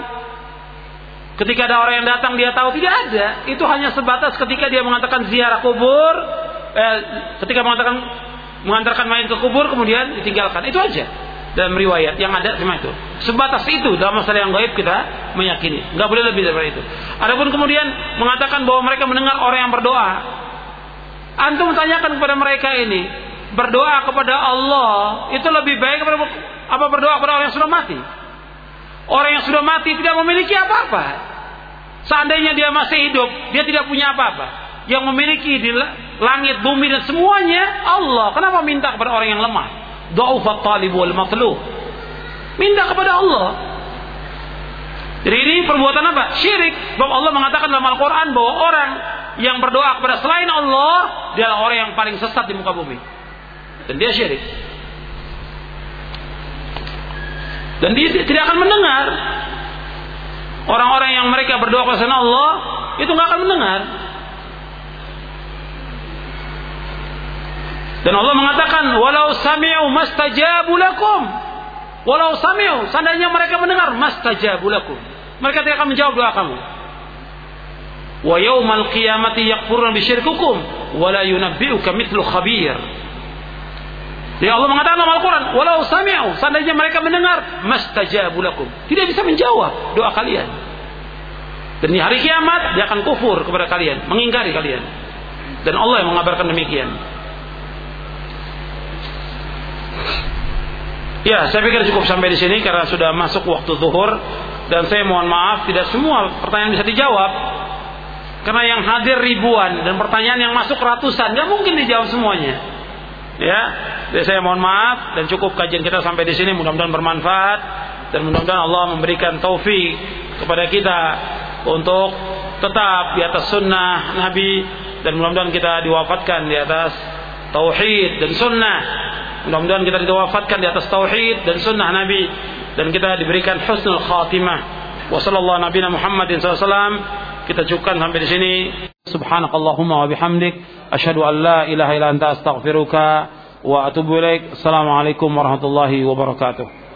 Ketika ada orang yang datang dia tahu. Tidak ada. Itu hanya sebatas ketika dia mengatakan ziarah kubur. Eh, ketika mengatakan mengantarkan mayit ke kubur kemudian ditinggalkan. Itu aja. dalam riwayat yang ada cuma itu. Sebatas itu dalam masalah yang gaib kita meyakini. Nggak boleh lebih dari itu. Adapun kemudian mengatakan bahwa mereka mendengar orang yang berdoa. Antum tanyakan kepada mereka ini, berdoa kepada Allah itu lebih baik kepada apa berdoa kepada orang yang sudah mati? Orang yang sudah mati tidak memiliki apa-apa. Seandainya dia masih hidup, dia tidak punya apa-apa. Yang memiliki di langit, bumi dan semuanya Allah. Kenapa minta kepada orang yang lemah? Dha'ufat talib wal matlub. Minta kepada Allah. Jadi ini perbuatan apa? Syirik. Sebab Allah mengatakan dalam Al-Quran bahwa orang yang berdoa kepada selain Allah, dia adalah orang yang paling sesat di muka bumi. Dan dia syirik. Dan dia tidak akan mendengar. Orang-orang yang mereka berdoa kepada Allah, itu nggak akan mendengar. Dan Allah mengatakan, "Walau sami'u mastajabu lakum." Walau sami'u, seandainya mereka mendengar, mastajabu lakum. Mereka tidak akan menjawab doa kamu. Wa yaumal qiyamati yakfuruna bisyirkukum wa yunabbi'uka mithlu khabir. Ya Allah mengatakan dalam Al-Quran, walau sami'u, seandainya mereka mendengar, mastajabu lakum. Tidak bisa menjawab doa kalian. Dan di hari kiamat dia akan kufur kepada kalian, mengingkari kalian. Dan Allah yang mengabarkan demikian. Ya, saya pikir cukup sampai di sini karena sudah masuk waktu zuhur dan saya mohon maaf tidak semua pertanyaan bisa dijawab karena yang hadir ribuan dan pertanyaan yang masuk ratusan nggak mungkin dijawab semuanya. Ya, jadi saya mohon maaf dan cukup kajian kita sampai di sini. Mudah-mudahan bermanfaat dan mudah-mudahan Allah memberikan taufik kepada kita untuk tetap di atas sunnah Nabi dan mudah-mudahan kita diwafatkan di atas tauhid dan sunnah. Mudah-mudahan kita diwafatkan di atas tauhid dan sunnah Nabi dan kita diberikan husnul khatimah. Wa sallallahu nabiyana Muhammadin sallallahu kita cukupkan sampai di sini. Subhanakallahumma wa bihamdik asyhadu an la ilaha illa anta astaghfiruka wa atubu ilaik. Assalamualaikum warahmatullahi wabarakatuh.